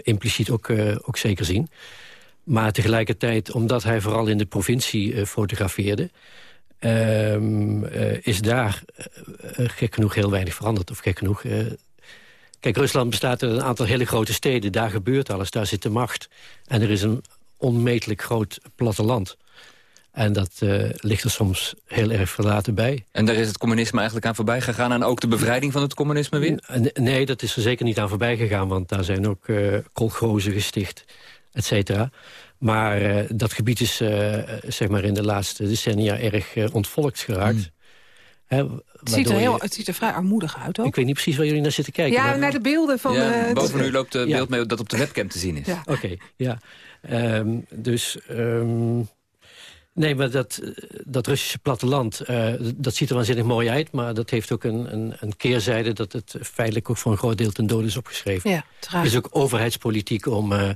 impliciet ook, ook zeker zien. Maar tegelijkertijd, omdat hij vooral in de provincie fotografeerde... Ehm, is daar gek genoeg heel weinig veranderd. Of gek genoeg, Kijk, Rusland bestaat uit een aantal hele grote steden. Daar gebeurt alles, daar zit de macht. En er is een onmetelijk groot platteland. En dat uh, ligt er soms heel erg verlaten bij.
En daar is het communisme eigenlijk aan voorbij gegaan... en ook de bevrijding van het communisme weer?
Nee, dat is er zeker niet aan voorbij gegaan... want daar zijn ook uh, kolgozen gesticht, et cetera. Maar uh, dat gebied is zeg maar in de laatste decennia erg ontvolkt geraakt. Mm.
He, het, ziet er heel, het ziet er vrij armoedig uit ook.
Ik weet niet precies waar jullie naar zitten kijken.
Ja, naar de beelden van...
Ja, boven u loopt het beeld mee dat op de webcam te zien is.
Ja. Oké, ja. Um, dus... Um, nee, maar dat, dat Russische platteland, uh, dat ziet er waanzinnig mooi uit... maar dat heeft ook een, een, een, keerzijde dat het feitelijk ook voor een groot deel ten dode is opgeschreven.
Ja,
Het is ook overheidspolitiek om uh,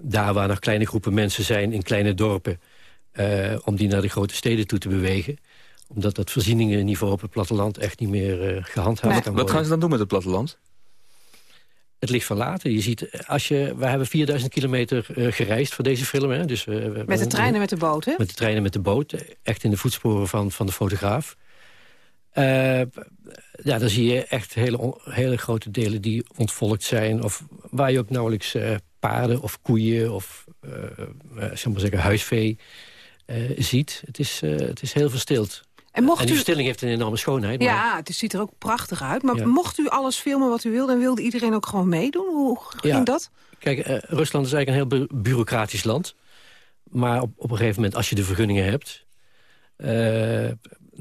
daar waar nog kleine groepen mensen zijn... in kleine dorpen, uh, om die naar de grote steden toe te bewegen omdat dat voorzieningenniveau op het platteland echt niet meer uh, gehandhaafd nee. kan
worden. Wat gaan ze dan doen met het platteland?
Het ligt verlaten. Je ziet, als je, wij hebben 4000 kilometer uh, gereisd voor deze film. Hè? Dus, uh,
met de treinen met de boot, hè?
Met de treinen met de boot. Echt in de voetsporen van, van de fotograaf. ja, dan zie je echt hele, hele grote delen die ontvolkt zijn. Of waar je ook nauwelijks paarden of koeien of zeg maar zeggen, huisvee ziet. Het is, het is heel verstild. En, mocht en die verstelling heeft een enorme schoonheid.
Ja, maar... het ziet er ook prachtig uit. Maar mocht u alles filmen wat u wilde... en wilde iedereen ook gewoon meedoen? Hoe ging
ja.
dat?
Kijk, uh, Rusland is eigenlijk een heel bureaucratisch land. Maar op, op een gegeven moment, als je de vergunningen hebt... Uh,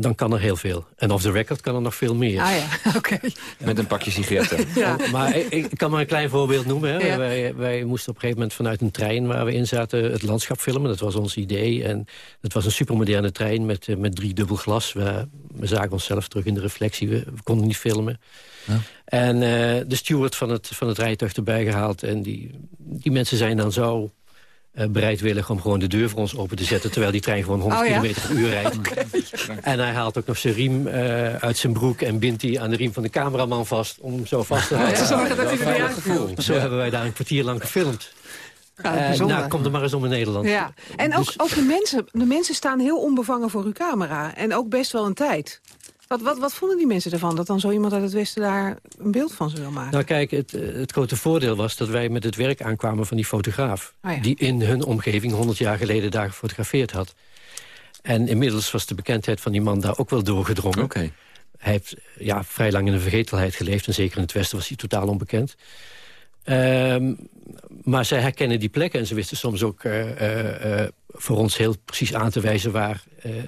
dan kan er heel veel. En off the record kan er nog veel meer.
Ah ja, (laughs) oké. Okay.
Met een pakje sigaretten. (laughs)
ja. Maar ik, ik, kan maar een klein voorbeeld noemen. Hè. Ja. Wij, wij, moesten op een gegeven moment vanuit een trein waar we in zaten... het landschap filmen, dat was ons idee. En het was een supermoderne trein met, eh, met drie dubbel glas. We, we zagen onszelf terug in de reflectie. We, we konden niet filmen. Ja. En uh, de steward van het, van het rijtuig erbij gehaald. En die, die mensen zijn dan zo uh, bereidwillig om gewoon de deur voor ons open te zetten... terwijl die trein gewoon 100
oh, ja?
km per uur rijdt. okay. En hij haalt ook nog zijn riem uh, uit zijn broek... en bindt die aan de riem van de cameraman vast... om hem zo vast te houden.
Ja, zorgen dat hij er
gevoel. Zo hebben wij daar een kwartier lang gefilmd. Ja, uh, nou, kom er maar eens om in Nederland.
Ja. En ook,
Dus-
ook de, mensen, de mensen staan heel onbevangen voor uw camera. En ook best wel een tijd. Wat, wat, wat vonden die mensen ervan? Dat dan zo iemand uit het Westen daar een beeld van zou maken?
Nou kijk, het, eh, het grote voordeel was dat wij met het werk aankwamen van die fotograaf.
Oh ja.
Die in hun omgeving 100 jaar geleden daar gefotografeerd had. En inmiddels was de bekendheid van die man daar ook wel doorgedrongen.
Oké.
hij heeft ja, vrij lang in de vergetelheid geleefd. En zeker in het Westen was hij totaal onbekend. Ehm, maar zij herkennen die plekken en ze wisten soms ook uh, voor ons heel precies aan te wijzen... waar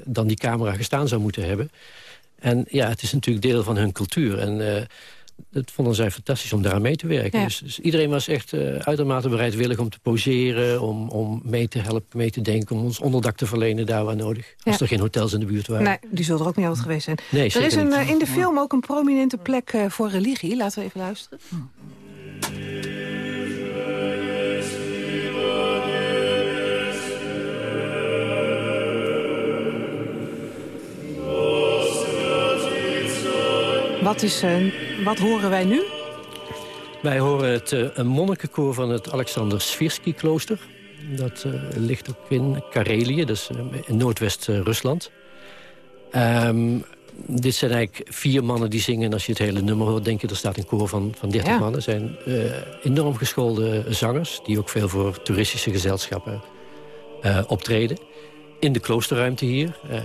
dan die camera gestaan zou moeten hebben. En ja, het is natuurlijk deel van hun cultuur. En dat vonden zij fantastisch om daaraan mee te werken. Dus, dus, iedereen was echt uitermate bereidwillig om te poseren... Om, om mee te helpen, mee te denken, om ons onderdak te verlenen daar waar nodig. Als er geen hotels in de buurt waren.
Nee, die zullen er ook niet altijd geweest zijn.
Nee,
er is een, in de film ook een prominente plek voor religie. Laten we even luisteren. Wat, is, uh, wat horen wij nu?
Wij horen het uh, een monnikenkoor van het Alexander Svirsky klooster. Dat uh, ligt ook in Karelië, dus in Noordwest-Rusland. Um, dit zijn eigenlijk vier mannen die zingen. En als je het hele nummer hoort, denk je... er staat een koor van, van 30 ja. mannen. zijn enorm geschoolde zangers... die ook veel voor toeristische gezelschappen optreden in de kloosterruimte hier. Uh,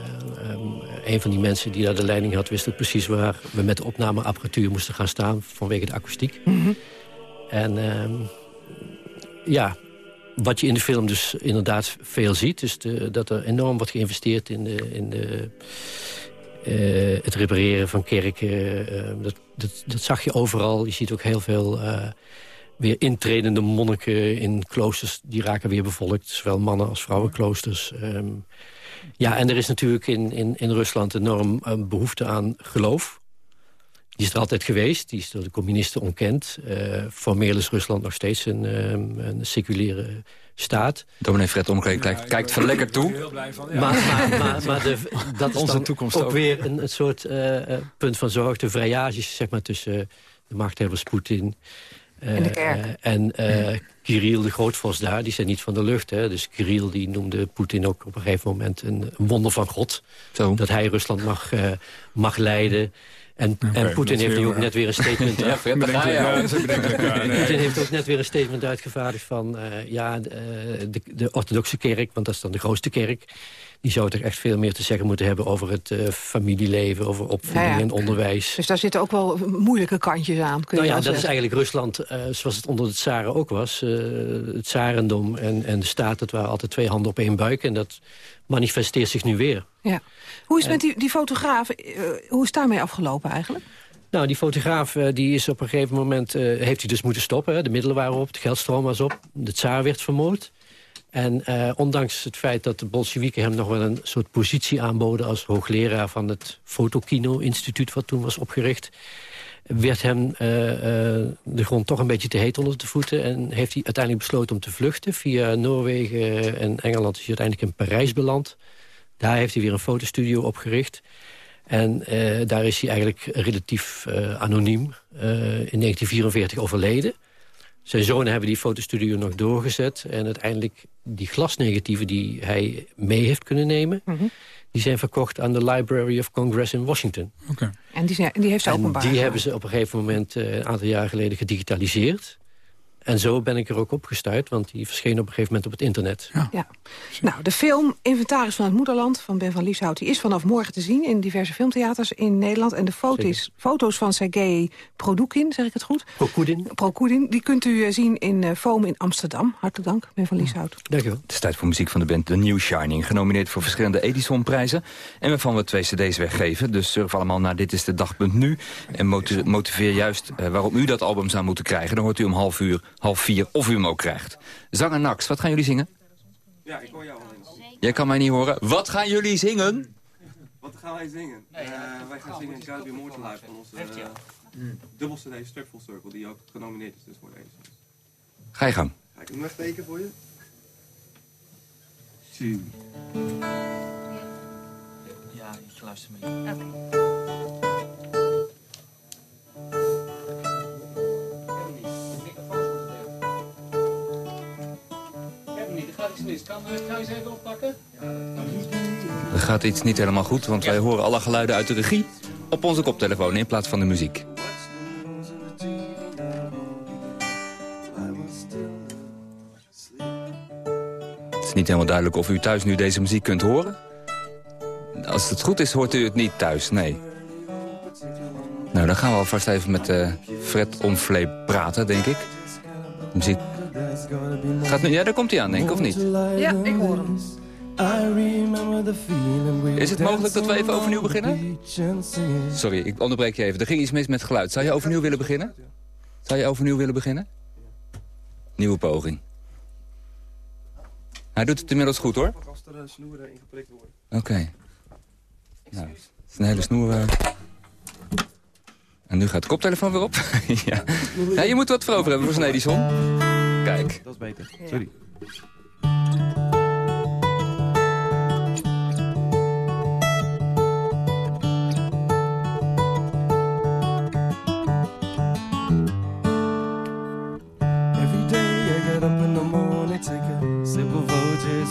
um, een van die mensen die daar de leiding had... wist ook precies waar we met de opnameapparatuur moesten gaan staan... vanwege de akoestiek. Mm -hmm. En uh, ja, wat je in de film dus inderdaad veel ziet... is de, dat er enorm wordt geïnvesteerd in, de, in de, uh, het repareren van kerken. Ehm, dat, dat, dat, zag je overal. Je ziet ook heel veel eh, weer intredende monniken in kloosters. Die raken weer bevolkt, zowel mannen als vrouwenkloosters. Um, ja, en er is natuurlijk in, in, in Rusland enorm een behoefte aan geloof. Die is er altijd geweest, die is door de communisten ontkend. Uh, formeel is Rusland nog steeds een, um, een seculiere staat.
Dominee Fred Omkreek kijkt, kijkt van lekker toe.
Van, ja. Maar, maar, maar, maar de, (laughs) dat is Onze toekomst ook, ook, weer een, een soort uh, punt van zorg. De vrijages zeg maar, tussen de machthebbers Poetin
in de kerk.
Uh, en uh, Kirill de Grootvos daar, die zijn niet van de lucht. Hè? Dus Kirill die noemde Poetin ook op een gegeven moment een, een wonder van God. Zo. Dat hij Rusland mag, uh, mag leiden. En, okay, en Poetin heeft nu ook net weer een statement... (laughs) ja, Poetin heeft ook net weer een statement uitgevaardigd van... ja, de, de orthodoxe kerk, want dat is dan de grootste kerk die zou toch echt veel meer te zeggen moeten hebben... over het uh, familieleven, over opvoeding ja, ja. en onderwijs.
Dus daar zitten ook wel moeilijke kantjes aan. Kun
nou
je
ja, dat
zeggen.
is eigenlijk Rusland uh, zoals het onder de tsaren ook was. Uh, het tsarendom en, en de staat, dat waren altijd twee handen op één buik. En dat manifesteert zich nu weer.
Ja. Hoe is het met die, die fotograaf, hoe is daarmee afgelopen eigenlijk?
Nou, die fotograaf die is op een gegeven moment... heeft hij dus moeten stoppen. Hè. De middelen waren op, de geldstroom was op. De tsaar werd vermoord. En uh, ondanks het feit dat de Bolsjewieken hem nog wel een soort positie aanboden... als hoogleraar van het Fotokino-instituut wat toen was opgericht... werd hem uh, uh, de grond toch een beetje te heet onder de voeten... en heeft hij uiteindelijk besloten om te vluchten. Via Noorwegen en Engeland is hij uiteindelijk in Parijs beland. Daar heeft hij weer een fotostudio opgericht... En daar is hij eigenlijk relatief anoniem in 1944 overleden. Zijn zonen hebben die fotostudio nog doorgezet. En uiteindelijk die glasnegatieven die hij mee heeft kunnen nemen... Mm -hmm. die zijn verkocht aan de Library of Congress in Washington.
Okay. En die, zijn, die heeft ze openbaar
die hebben ze op een gegeven moment uh, een aantal jaar geleden gedigitaliseerd. En zo ben ik er ook opgestuurd, want die verscheen op een gegeven moment op het internet.
Ja. ja. Nou, de film Inventaris van het Moederland van Ben van Lieshout... die is vanaf morgen te zien in diverse filmtheaters in Nederland. En de foto's, foto's van Sergei Produkin, zeg ik het goed?
Prokudin.
Prokudin, die kunt u zien in uh, Foam in Amsterdam. Hartelijk dank, Ben van Lieshout.
Dank je wel.
Het is tijd voor muziek van de band The New Shining. Genomineerd voor verschillende Edison-prijzen. En waarvan we twee cd's weggeven. Dus surf allemaal naar Dit is de Dag.nu. En motiveer juist uh, waarom u dat album zou moeten krijgen. Dan hoort u om half uur half vier of u hem ook krijgt. Zanger Nax, wat gaan jullie zingen?
Ja, ik hoor jou al.
Jij kan mij niet horen. Wat gaan jullie zingen?
Wat gaan wij zingen? Uh, wij gaan zingen Gotta Be More Life van onze uh, dubbel CD Circle, die ook genomineerd is dus voor deze.
Ga je gang.
Ga ik hem wegteken voor je? Two.
Ja, ik luister mee. Oké. Kan, kan je eens even oppakken?
Er gaat iets niet helemaal goed, want wij horen alle geluiden uit de regie op onze koptelefoon in plaats van de muziek. Het is niet helemaal duidelijk of u thuis nu deze muziek kunt horen. Als het goed is, hoort u het niet thuis, nee. Nou, dan gaan we alvast even met uh, Fred Onvlee praten, denk ik. Muziek. Gaat nu, ja, daar komt hij aan, denk ik, of niet?
Ja, ik hoor hem.
Is het mogelijk dat we even overnieuw beginnen? Sorry, ik onderbreek je even. Er ging iets mis met geluid. Zou je overnieuw willen beginnen? Zou je overnieuw willen beginnen? Nieuwe poging. Hij doet het inmiddels goed, hoor.
Als er snoeren ingeprikt worden.
Oké. Nou, het is een hele snoer... Uh... En nu gaat de koptelefoon weer op. (laughs) ja. ja. je moet wat voor over hebben voor zo'n Edison. Kijk.
Dat is beter. Sorry.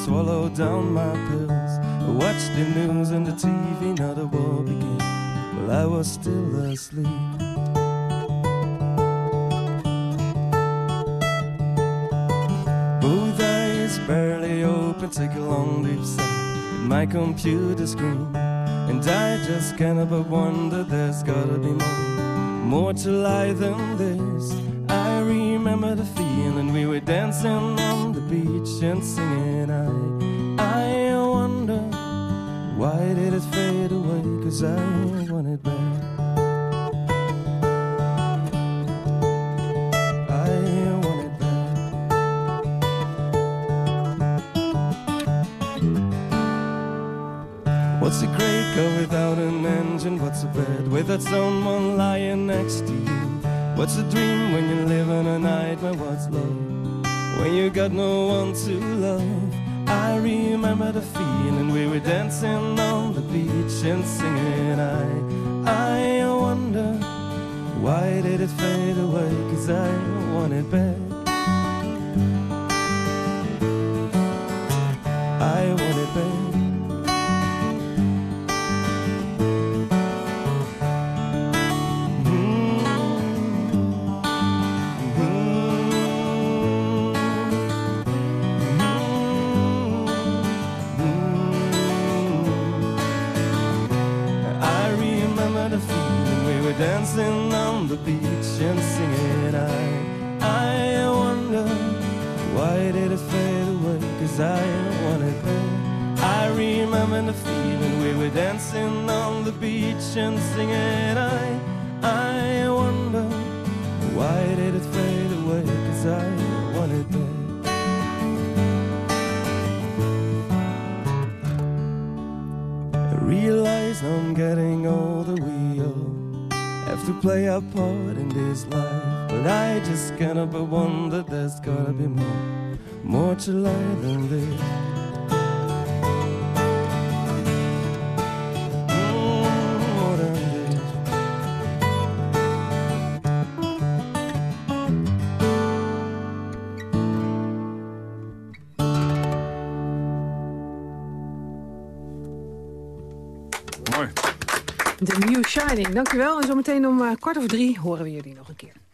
swallow down my pills. I watched the news and the TV, now the war began. Well, I was still asleep. My computer screen. And I just can't but wonder there's gotta be more, more to life than this. I remember the feeling we were dancing on the beach and singing. I, I wonder why did it fade away? Cause I fade away? Cause I want it back. I remember the feeling we were dancing on the beach and singing. I, I wonder why did it fade away? Cause I want it back. I realize I'm getting older. We all have to play our part in this life. But I just cannot but wonder there's gotta be more, more to life than this. Mm, more than this.
Mooi.
De New Shining, dankjewel. En zometeen om eh, kwart over drie horen we jullie nog een keer.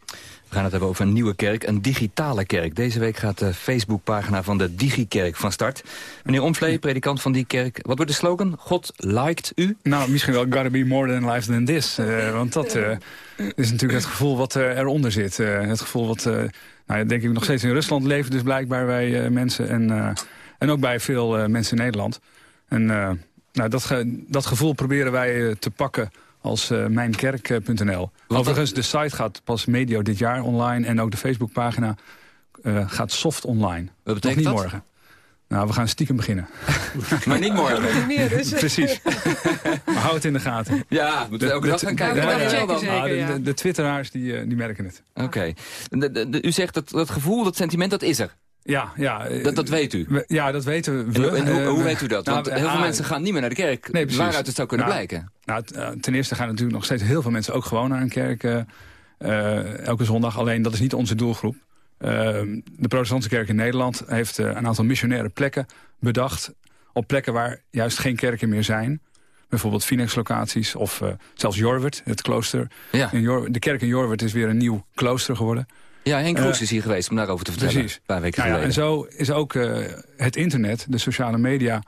We gaan het hebben over een nieuwe kerk, een digitale kerk. Deze week gaat de Facebookpagina van de Digikerk van start. Meneer Omvlee, predikant van die kerk. Wat wordt de slogan? God liked u?
Nou, misschien wel gotta be more than life than this. eh, want dat eh, is natuurlijk het gevoel wat eh, eronder zit. Het gevoel wat, nou, denk ik, nog steeds in Rusland leven. Dus blijkbaar eh, mensen en, en ook bij veel mensen in Nederland. En nou, dat, dat gevoel proberen wij te pakken als eh, mijnkerk.nl. Overigens, de site gaat pas medio dit jaar online... en ook de Facebookpagina eh, gaat soft online.
Wat betekent
niet
dat?
morgen. Nou, we gaan stiekem beginnen. (laughs)
Maar niet morgen. (laughs)
Meer dus. (laughs)
Precies. maar hou het in de gaten.
Ja, moeten we elke dag gaan kijken.
Ja,
wat
ja. Nou, de, de, de twitteraars die, eh, die merken het.
Oké. U zegt dat dat gevoel, dat sentiment, dat is er.
Ja, ja. eh,
Dat, dat weet u.
we- Ja, dat weten we.
En, en hoe,
Eh,
hoe
we-
weet u dat?
Nou,
Want heel veel
ah,
mensen gaan niet meer naar de kerk.
Nee, precies.
waaruit het zou kunnen
Nou,
blijken.
Nou, eh, ten eerste gaan natuurlijk nog steeds heel veel mensen ook gewoon naar een kerk eh, eh, elke zondag. Alleen dat is niet onze doelgroep. Eh, de protestantse kerk in Nederland heeft eh, een aantal missionaire plekken bedacht. Op plekken waar juist geen kerken meer zijn. Bijvoorbeeld Phoenix-locaties of eh, zelfs Jorwert, het klooster.
Ja.
In Jor- de kerk in Jorwert is weer een nieuw klooster geworden.
Ja, Henk Kroes
Eh,
is hier geweest om daarover te vertellen.
Precies.
Een paar weken
Nou ja, en
geleden.
zo is ook eh, het internet, de sociale media,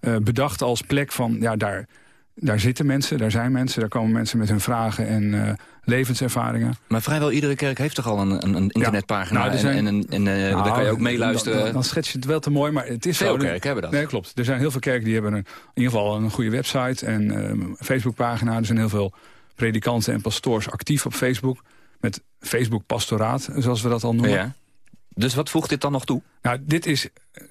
eh, bedacht als plek van... ja, daar, daar zitten mensen, daar zijn mensen, daar komen mensen met hun vragen en eh, levenservaringen.
Maar vrijwel iedere kerk heeft toch al een, een, een internetpagina
Nou, zijn-
en, en, en,
Nou,
daar kan je ook meeluisteren.
Dan, dan schets je het wel te mooi, maar het is
Veel
zo.
kerken hebben dat.
Nee, klopt. Er zijn heel veel kerken die hebben een, in ieder geval een goede website en een Facebookpagina. Er zijn heel veel predikanten en pastoors actief op Facebook. Met Facebook pastoraat, zoals we dat al noemen.
Ja. Dus wat voegt dit dan nog toe?
Nou, dit is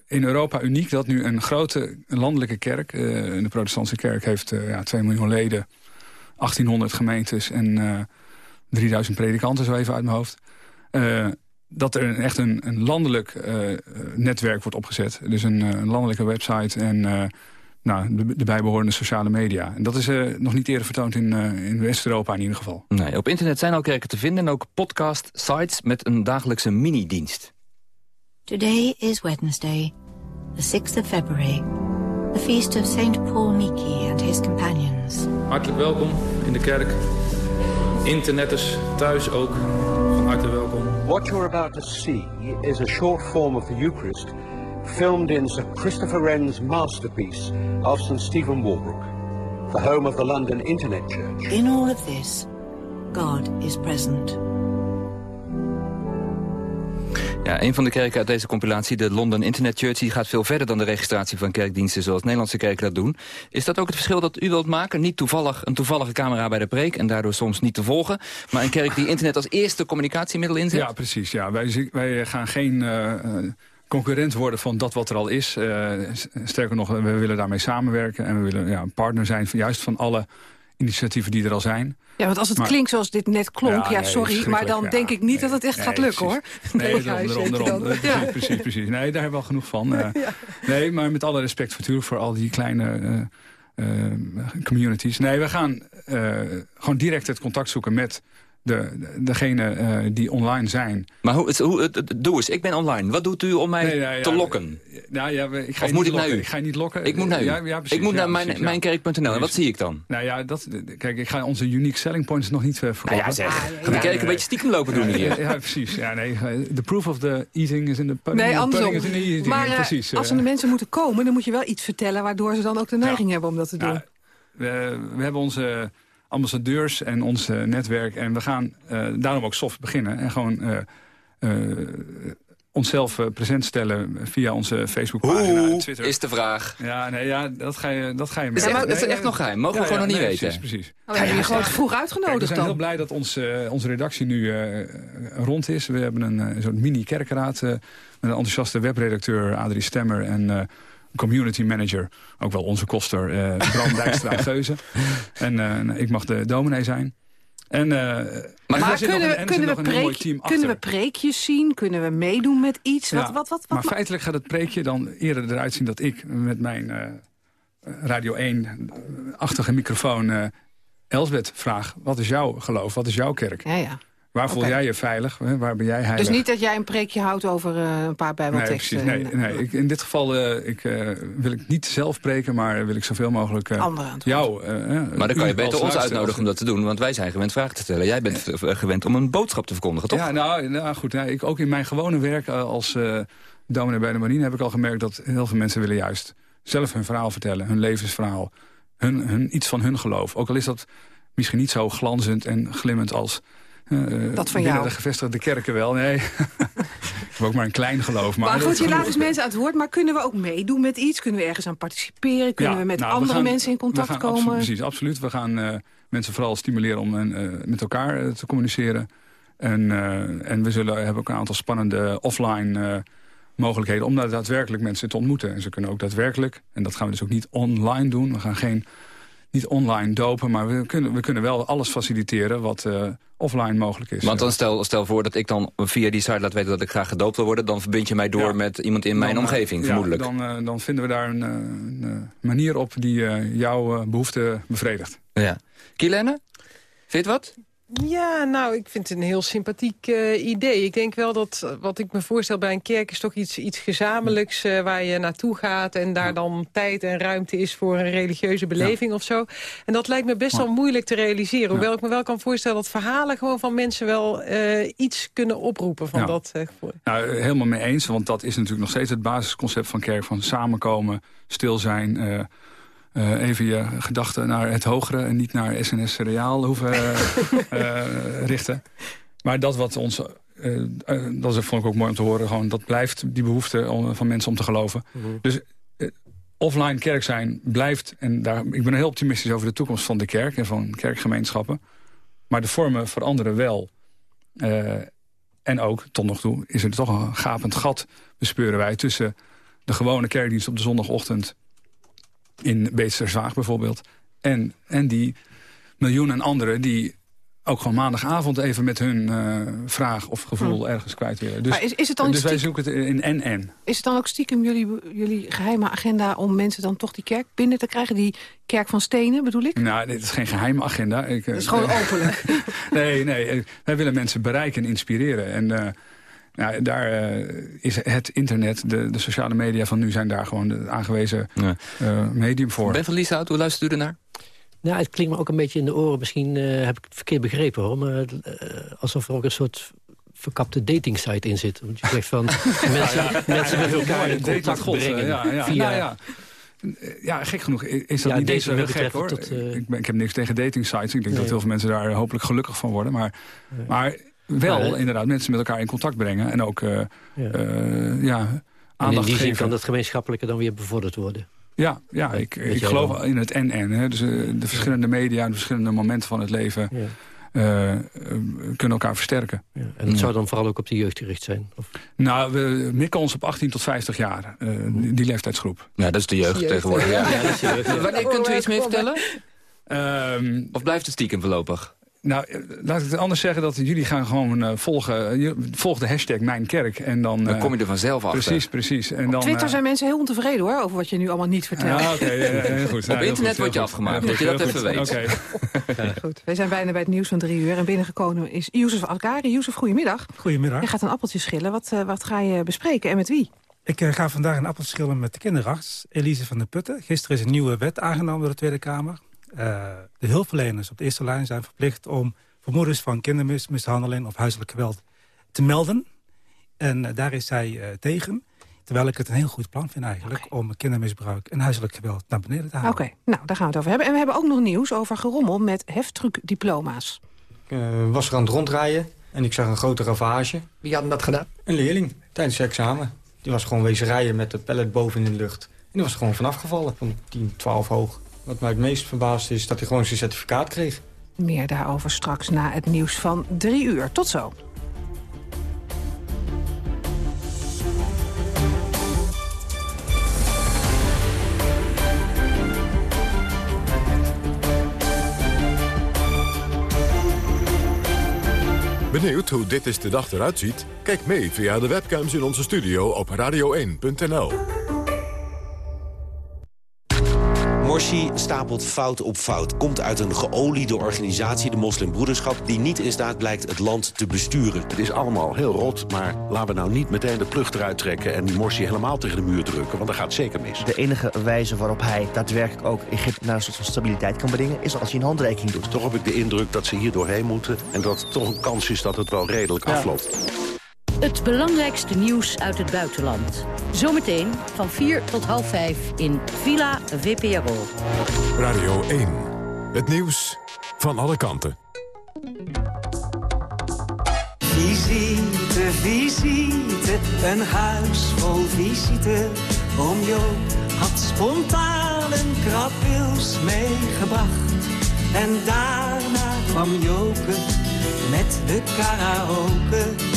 in Europa uniek dat nu een grote landelijke kerk... eh, de protestantse kerk heeft eh, ja, 2 miljoen leden, 1800 gemeentes... en eh 3000 predikanten, zo even uit mijn hoofd... eh, dat er een- echt een, een landelijk eh, eh, netwerk wordt opgezet. Dus een, eh, een landelijke website en eh, nou, de, de bijbehorende sociale media. En dat is eh, nog niet eerder vertoond in, eh, in West-Europa in ieder geval.
Nee, op internet zijn al kerken te vinden en ook podcast, sites met een dagelijkse mini-dienst.
Today is Wednesday, the 6th of February, the feast of St. Paul Miki and his companions.
Hartelijk welkom in de kerk. Internetters thuis ook. Van harte welkom.
What you're about to see is a short form of the Eucharist filmed in Sir Christopher Wren's masterpiece of St. Stephen Walbrook, the home of the London Internet Church.
In all of this, God is present.
Ja, een van de kerken uit deze compilatie, de London Internet Church... die gaat veel verder dan de registratie van kerkdiensten... zoals Nederlandse kerken dat doen. Is dat ook het verschil dat u wilt maken? Niet toevallig een toevallige camera bij de preek... en daardoor soms niet te volgen... maar een kerk die internet als eerste communicatiemiddel inzet?
Ja, precies. Ja. Wij, wij gaan geen eh, eh, concurrent worden van dat wat er al is. Eh, sterker nog, we willen daarmee samenwerken... en we willen ja, een partner zijn van, juist van alle initiatieven die er al zijn.
Ja, want als het
Maar-
klinkt zoals dit net klonk,
Ja,
sorry, maar dan
ja.
denk ik niet dat het echt
Nee,
gaat lukken, hoor.
Nee,
Nee,
daarom, daarom. Precies, precies, precies. Nee, daar hebben we wel genoeg van. Eh, Nee, maar met alle respect natuurlijk voor al die kleine eh, communities. Nee, we gaan gewoon direct het contact zoeken met de, de- degene eh, die online zijn.
Maar hoe, hoe, doe eens, ik ben online. Wat doet u om mij
Nee, ja, ja,
te lokken?
Nou, ja, we- ik ga
Of
je
moet
niet
ik naar
lokken.
u?
Ik ga je niet lokken.
Ik moet naar u.
Ja, ja, precies,
ik moet
ja,
naar mijn,
ja.
mijnkerk.nl. En wat zie ik dan?
Nou ja, dat, kijk, ik ga onze unique selling points nog niet uh, verkopen.
Nou ja, zeg. Ga de kerk een beetje stiekem lopen doen
Ja,
hier.
Ja, precies. Ja, nee, the proof of the eating is in the pudding.
Nee, andersom.
is in the eating.
Maar eh,
precies.
als
eh.
er de mensen moeten komen, dan moet je wel iets vertellen... waardoor ze dan ook de neiging hebben om dat te doen.
Ja, we, we hebben onze ambassadeurs en ons eh, netwerk. En we gaan eh, daarom ook soft beginnen. En gewoon eh, eh, onszelf eh, present stellen via onze Facebookpagina en Twitter.
is de vraag?
Ja, nee, ja dat, ga je, dat ga je
Is
merken.
echt- is het
Nee,
echt nog geheim? Mogen we gewoon nog niet
nee,
weten?
Precies, precies.
Oh, we hebben je gewoon vroeg
Kijk,
uitgenodigd
we zijn
dan.
heel blij dat ons, eh, onze redactie nu eh, rond is. We hebben een eh, soort mini-kerkraad eh, met een enthousiaste webredacteur Adrie Stemmer en eh, community manager, ook wel onze koster, eh Bram (laughs) Dijkstra Geuze. En eh, ik mag de dominee zijn. En, eh, en
Maar
nog
kunnen
een-
we,
en
kunnen, we preek- kunnen we preekjes zien? Kunnen we meedoen met iets? Wat,
Ja,
wat, wat,
maar feitelijk gaat het preekje dan eerder eruit zien dat ik met mijn eh, Radio 1-achtige microfoon eh Elsbeth vraag... wat is jouw geloof, wat is jouw kerk?
Ja, ja.
Waar voel jij je veilig? Hè? Waar ben jij heilig?
Dus niet dat jij een preekje houdt over eh, een paar
Nee,
bijbelteksten.
precies. Nee, nee. Ik, in dit geval eh, ik, eh, wil ik niet zelf preken, maar wil ik zoveel mogelijk uh, jou... eh,
Maar dan kan je beter ons uitnodigen om dat te doen. Want wij zijn gewend vragen te stellen. Jij bent gewend om een boodschap te verkondigen, toch?
Ja, nou, nou goed. Nou, ik, ook in mijn gewone werk als eh dominee bij de marine... heb ik al gemerkt dat heel veel mensen willen juist zelf hun verhaal vertellen. Hun levensverhaal. Hun, hun, iets van hun geloof. Ook al is dat misschien niet zo glanzend en glimmend als... eh,
Dat van jou.
de gevestigde kerken wel. Nee, (laughs) ik heb ook maar een klein geloof. Maar,
Maar goed, je laat dus mensen aan het woord. Maar kunnen we ook meedoen met iets? Kunnen we ergens aan participeren? Kunnen
Ja,
we met
nou, we
andere
gaan-
mensen in contact
gaan
komen?
Absoluut, precies, absoluut. We gaan eh, mensen vooral stimuleren om eh, met elkaar te communiceren. En, en we zullen, hebben ook een aantal spannende offline mogelijkheden... om daar daadwerkelijk mensen te ontmoeten. En ze kunnen ook daadwerkelijk, en dat gaan we dus ook niet online doen... we gaan geen, niet online dopen, maar we kunnen, we kunnen wel alles faciliteren... wat eh, offline mogelijk is.
Want dan stel, stel voor dat ik dan via die site laat weten dat ik graag gedoopt wil worden. Dan verbind je mij door
Ja.
met iemand in mijn
Dan, eh,
omgeving,
ja,
vermoedelijk.
Dan, eh, dan vinden we daar een, een, manier op die jouw eh, behoefte bevredigt.
Ja. Kielene, vind je het wat?
Ja, nou, ik vind het een heel sympathiek eh, idee. Ik denk wel dat, eh, wat ik me voorstel bij een kerk... is toch iets, iets gezamenlijks eh, waar je naartoe gaat... en daar dan tijd en ruimte is voor een religieuze beleving of zo. En dat lijkt me best wel moeilijk te realiseren. Hoewel ik me wel kan voorstellen dat verhalen gewoon van mensen... wel iets kunnen oproepen van
Ja.
dat gevoel.
Nou, helemaal mee eens, want dat is natuurlijk nog steeds het basisconcept van kerk. Van samenkomen, stil zijn, eh, even je gedachten naar het hogere... en niet naar SNS Reaal hoeven (laughs) richten. Maar dat wat ons... dat vond ik ook mooi om te horen. Gewoon, dat blijft die behoefte van mensen om te geloven. Mhm. Dus offline kerk zijn blijft... en daar, ik ben heel optimistisch over de toekomst van de kerk... en van kerkgemeenschappen. Maar de vormen veranderen wel. Uh, en ook, tot nog toe, is er toch een gapend gat... bespeuren wij tussen de gewone kerkdienst op de zondagochtend... in Beesterswaag bijvoorbeeld... En, en die miljoenen anderen die ook gewoon maandagavond even met hun uh, vraag of gevoel hm. ergens kwijt willen. Dus,
is, is het dan
dus wij zoeken het in en-en.
Is het dan ook stiekem jullie, jullie geheime agenda om mensen dan toch die kerk binnen te krijgen? Die kerk van stenen bedoel ik?
Nou, dit is geen geheime agenda. Ik,
het is gewoon (laughs) openlijk.
nee, nee, wij willen mensen bereiken en inspireren. En uh, nou, daar uh, is het internet, de, de sociale media van nu zijn daar gewoon de aangewezen ja. medium voor.
Ben van Lieshout, hoe luistert u ernaar?
Nou, het klinkt me ook een beetje in de oren. Misschien uh, heb ik het verkeerd begrepen hoor. Maar uh, alsof er ook een soort verkapte dating site in zit. Want je zegt van (laughs) (laughs) mensen, ja, mensen met elkaar in contact brengen.
Ja, ja. Via... Nou, ja. Ja, gek genoeg is dat niet heel gek hoor. Tot, uh... ik, ben, ik, heb niks tegen dating sites. Ik denk dat heel veel mensen daar hopelijk gelukkig van worden. Maar, maar wel inderdaad mensen met elkaar in contact brengen. En ook ja. ja, aandacht
in die
zin
kan dat gemeenschappelijke dan weer bevorderd worden.
Ja, ja ik, ik geloof in het en-en. Dus uh, de verschillende media en de verschillende momenten van het leven... Ja. Uh, kunnen elkaar versterken. Ja,
en het zou dan vooral ook op de jeugd gericht zijn? Of?
Nou, we mikken ons op 18 tot 50 jaar, uh, die, die, leeftijdsgroep.
Ja, dat is de jeugd, tegenwoordig. Ja. Ja, is de jeugd, Wanneer kunt u iets mee vertellen? Um, of blijft het stiekem voorlopig?
Nou, eh, laat ik het anders zeggen dat jullie gaan gewoon uh, volgen. volg de hashtag Mijn Kerk. En dan,
dan kom je er vanzelf
achter. Precies, precies. En
Op
dan,
Twitter zijn mensen heel ontevreden hoor, over wat je nu allemaal niet vertelt.
Ja, oké, goed. (laughs)
Op internet word je afgemaakt, dat je dat even weet.
Oké. (laughs) goed, wij zijn bijna bij het nieuws van drie uur. En binnengekomen is Youssef Alkari. Youssef, goedemiddag.
Goedemiddag.
Je gaat een appeltje schillen. Wat, uh, wat ga je bespreken en met wie?
Ik ga vandaag een appeltje schillen met de kinderarts, Elise van der Putten. Gisteren is een nieuwe wet aangenomen door de Tweede Kamer. De hulpverleners op de eerste lijn zijn verplicht om vermoedens van kindermishandeling of huiselijk geweld te melden. En uh, daar is zij uh, tegen. Terwijl ik het een heel goed plan vind eigenlijk... Okay. om kindermisbruik en huiselijk geweld naar beneden te halen.
Oké, okay. nou, daar gaan we het over hebben. En we hebben ook nog nieuws over gerommel met heftruckdiploma's.
Ik uh, was er aan het rondrijden en ik zag een grote ravage.
Wie had dat gedaan?
Een leerling, tijdens het examen. Die was gewoon wezen rijden met de pallet boven in de lucht. En die was er gewoon vanaf gevallen, van 10, 12 hoog. Wat mij het meest verbaasde is dat hij gewoon zijn certificaat kreeg.
Meer daarover straks na het nieuws van drie uur. Tot zo.
Benieuwd hoe dit is de dag eruit ziet? Kijk mee via de webcams in onze studio op radio1.nl.
Morsi stapelt fout op fout. Komt uit een geoliede organisatie, de moslimbroederschap... die niet in staat blijkt het land te besturen.
Het is allemaal heel rot, maar laten we nou niet meteen de plucht eruit trekken... en die Morsi helemaal tegen de muur drukken, want dat gaat zeker mis.
De enige wijze waarop hij daadwerkelijk ook Egypte... naar een soort van stabiliteit kan brengen, is als hij een handreiking doet.
Toch heb ik de indruk dat ze hier doorheen moeten... en dat het toch een kans is dat het wel redelijk afloopt.
Het belangrijkste nieuws uit het buitenland. Zometeen van 4 tot half 5 in Villa VPRO.
Radio 1. Het nieuws van alle kanten.
Visite, visite, een huis vol visite. Oom Joop had spontaan een krabwils meegebracht. En daarna kwam Joke met de karaoke.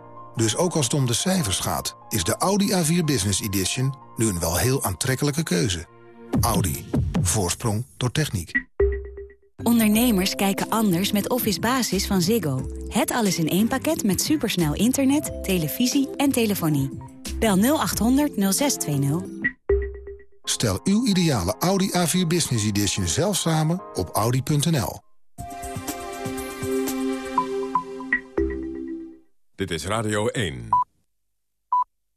Dus ook als het om de cijfers gaat, is de Audi A4 Business Edition nu een wel heel aantrekkelijke keuze. Audi. Voorsprong door techniek.
Ondernemers kijken anders met Office Basis van Ziggo. Het alles in één pakket met supersnel internet, televisie en telefonie. Bel 0800 0620.
Stel uw ideale Audi A4 Business Edition zelf samen op audi.nl.
Dit is Radio 1.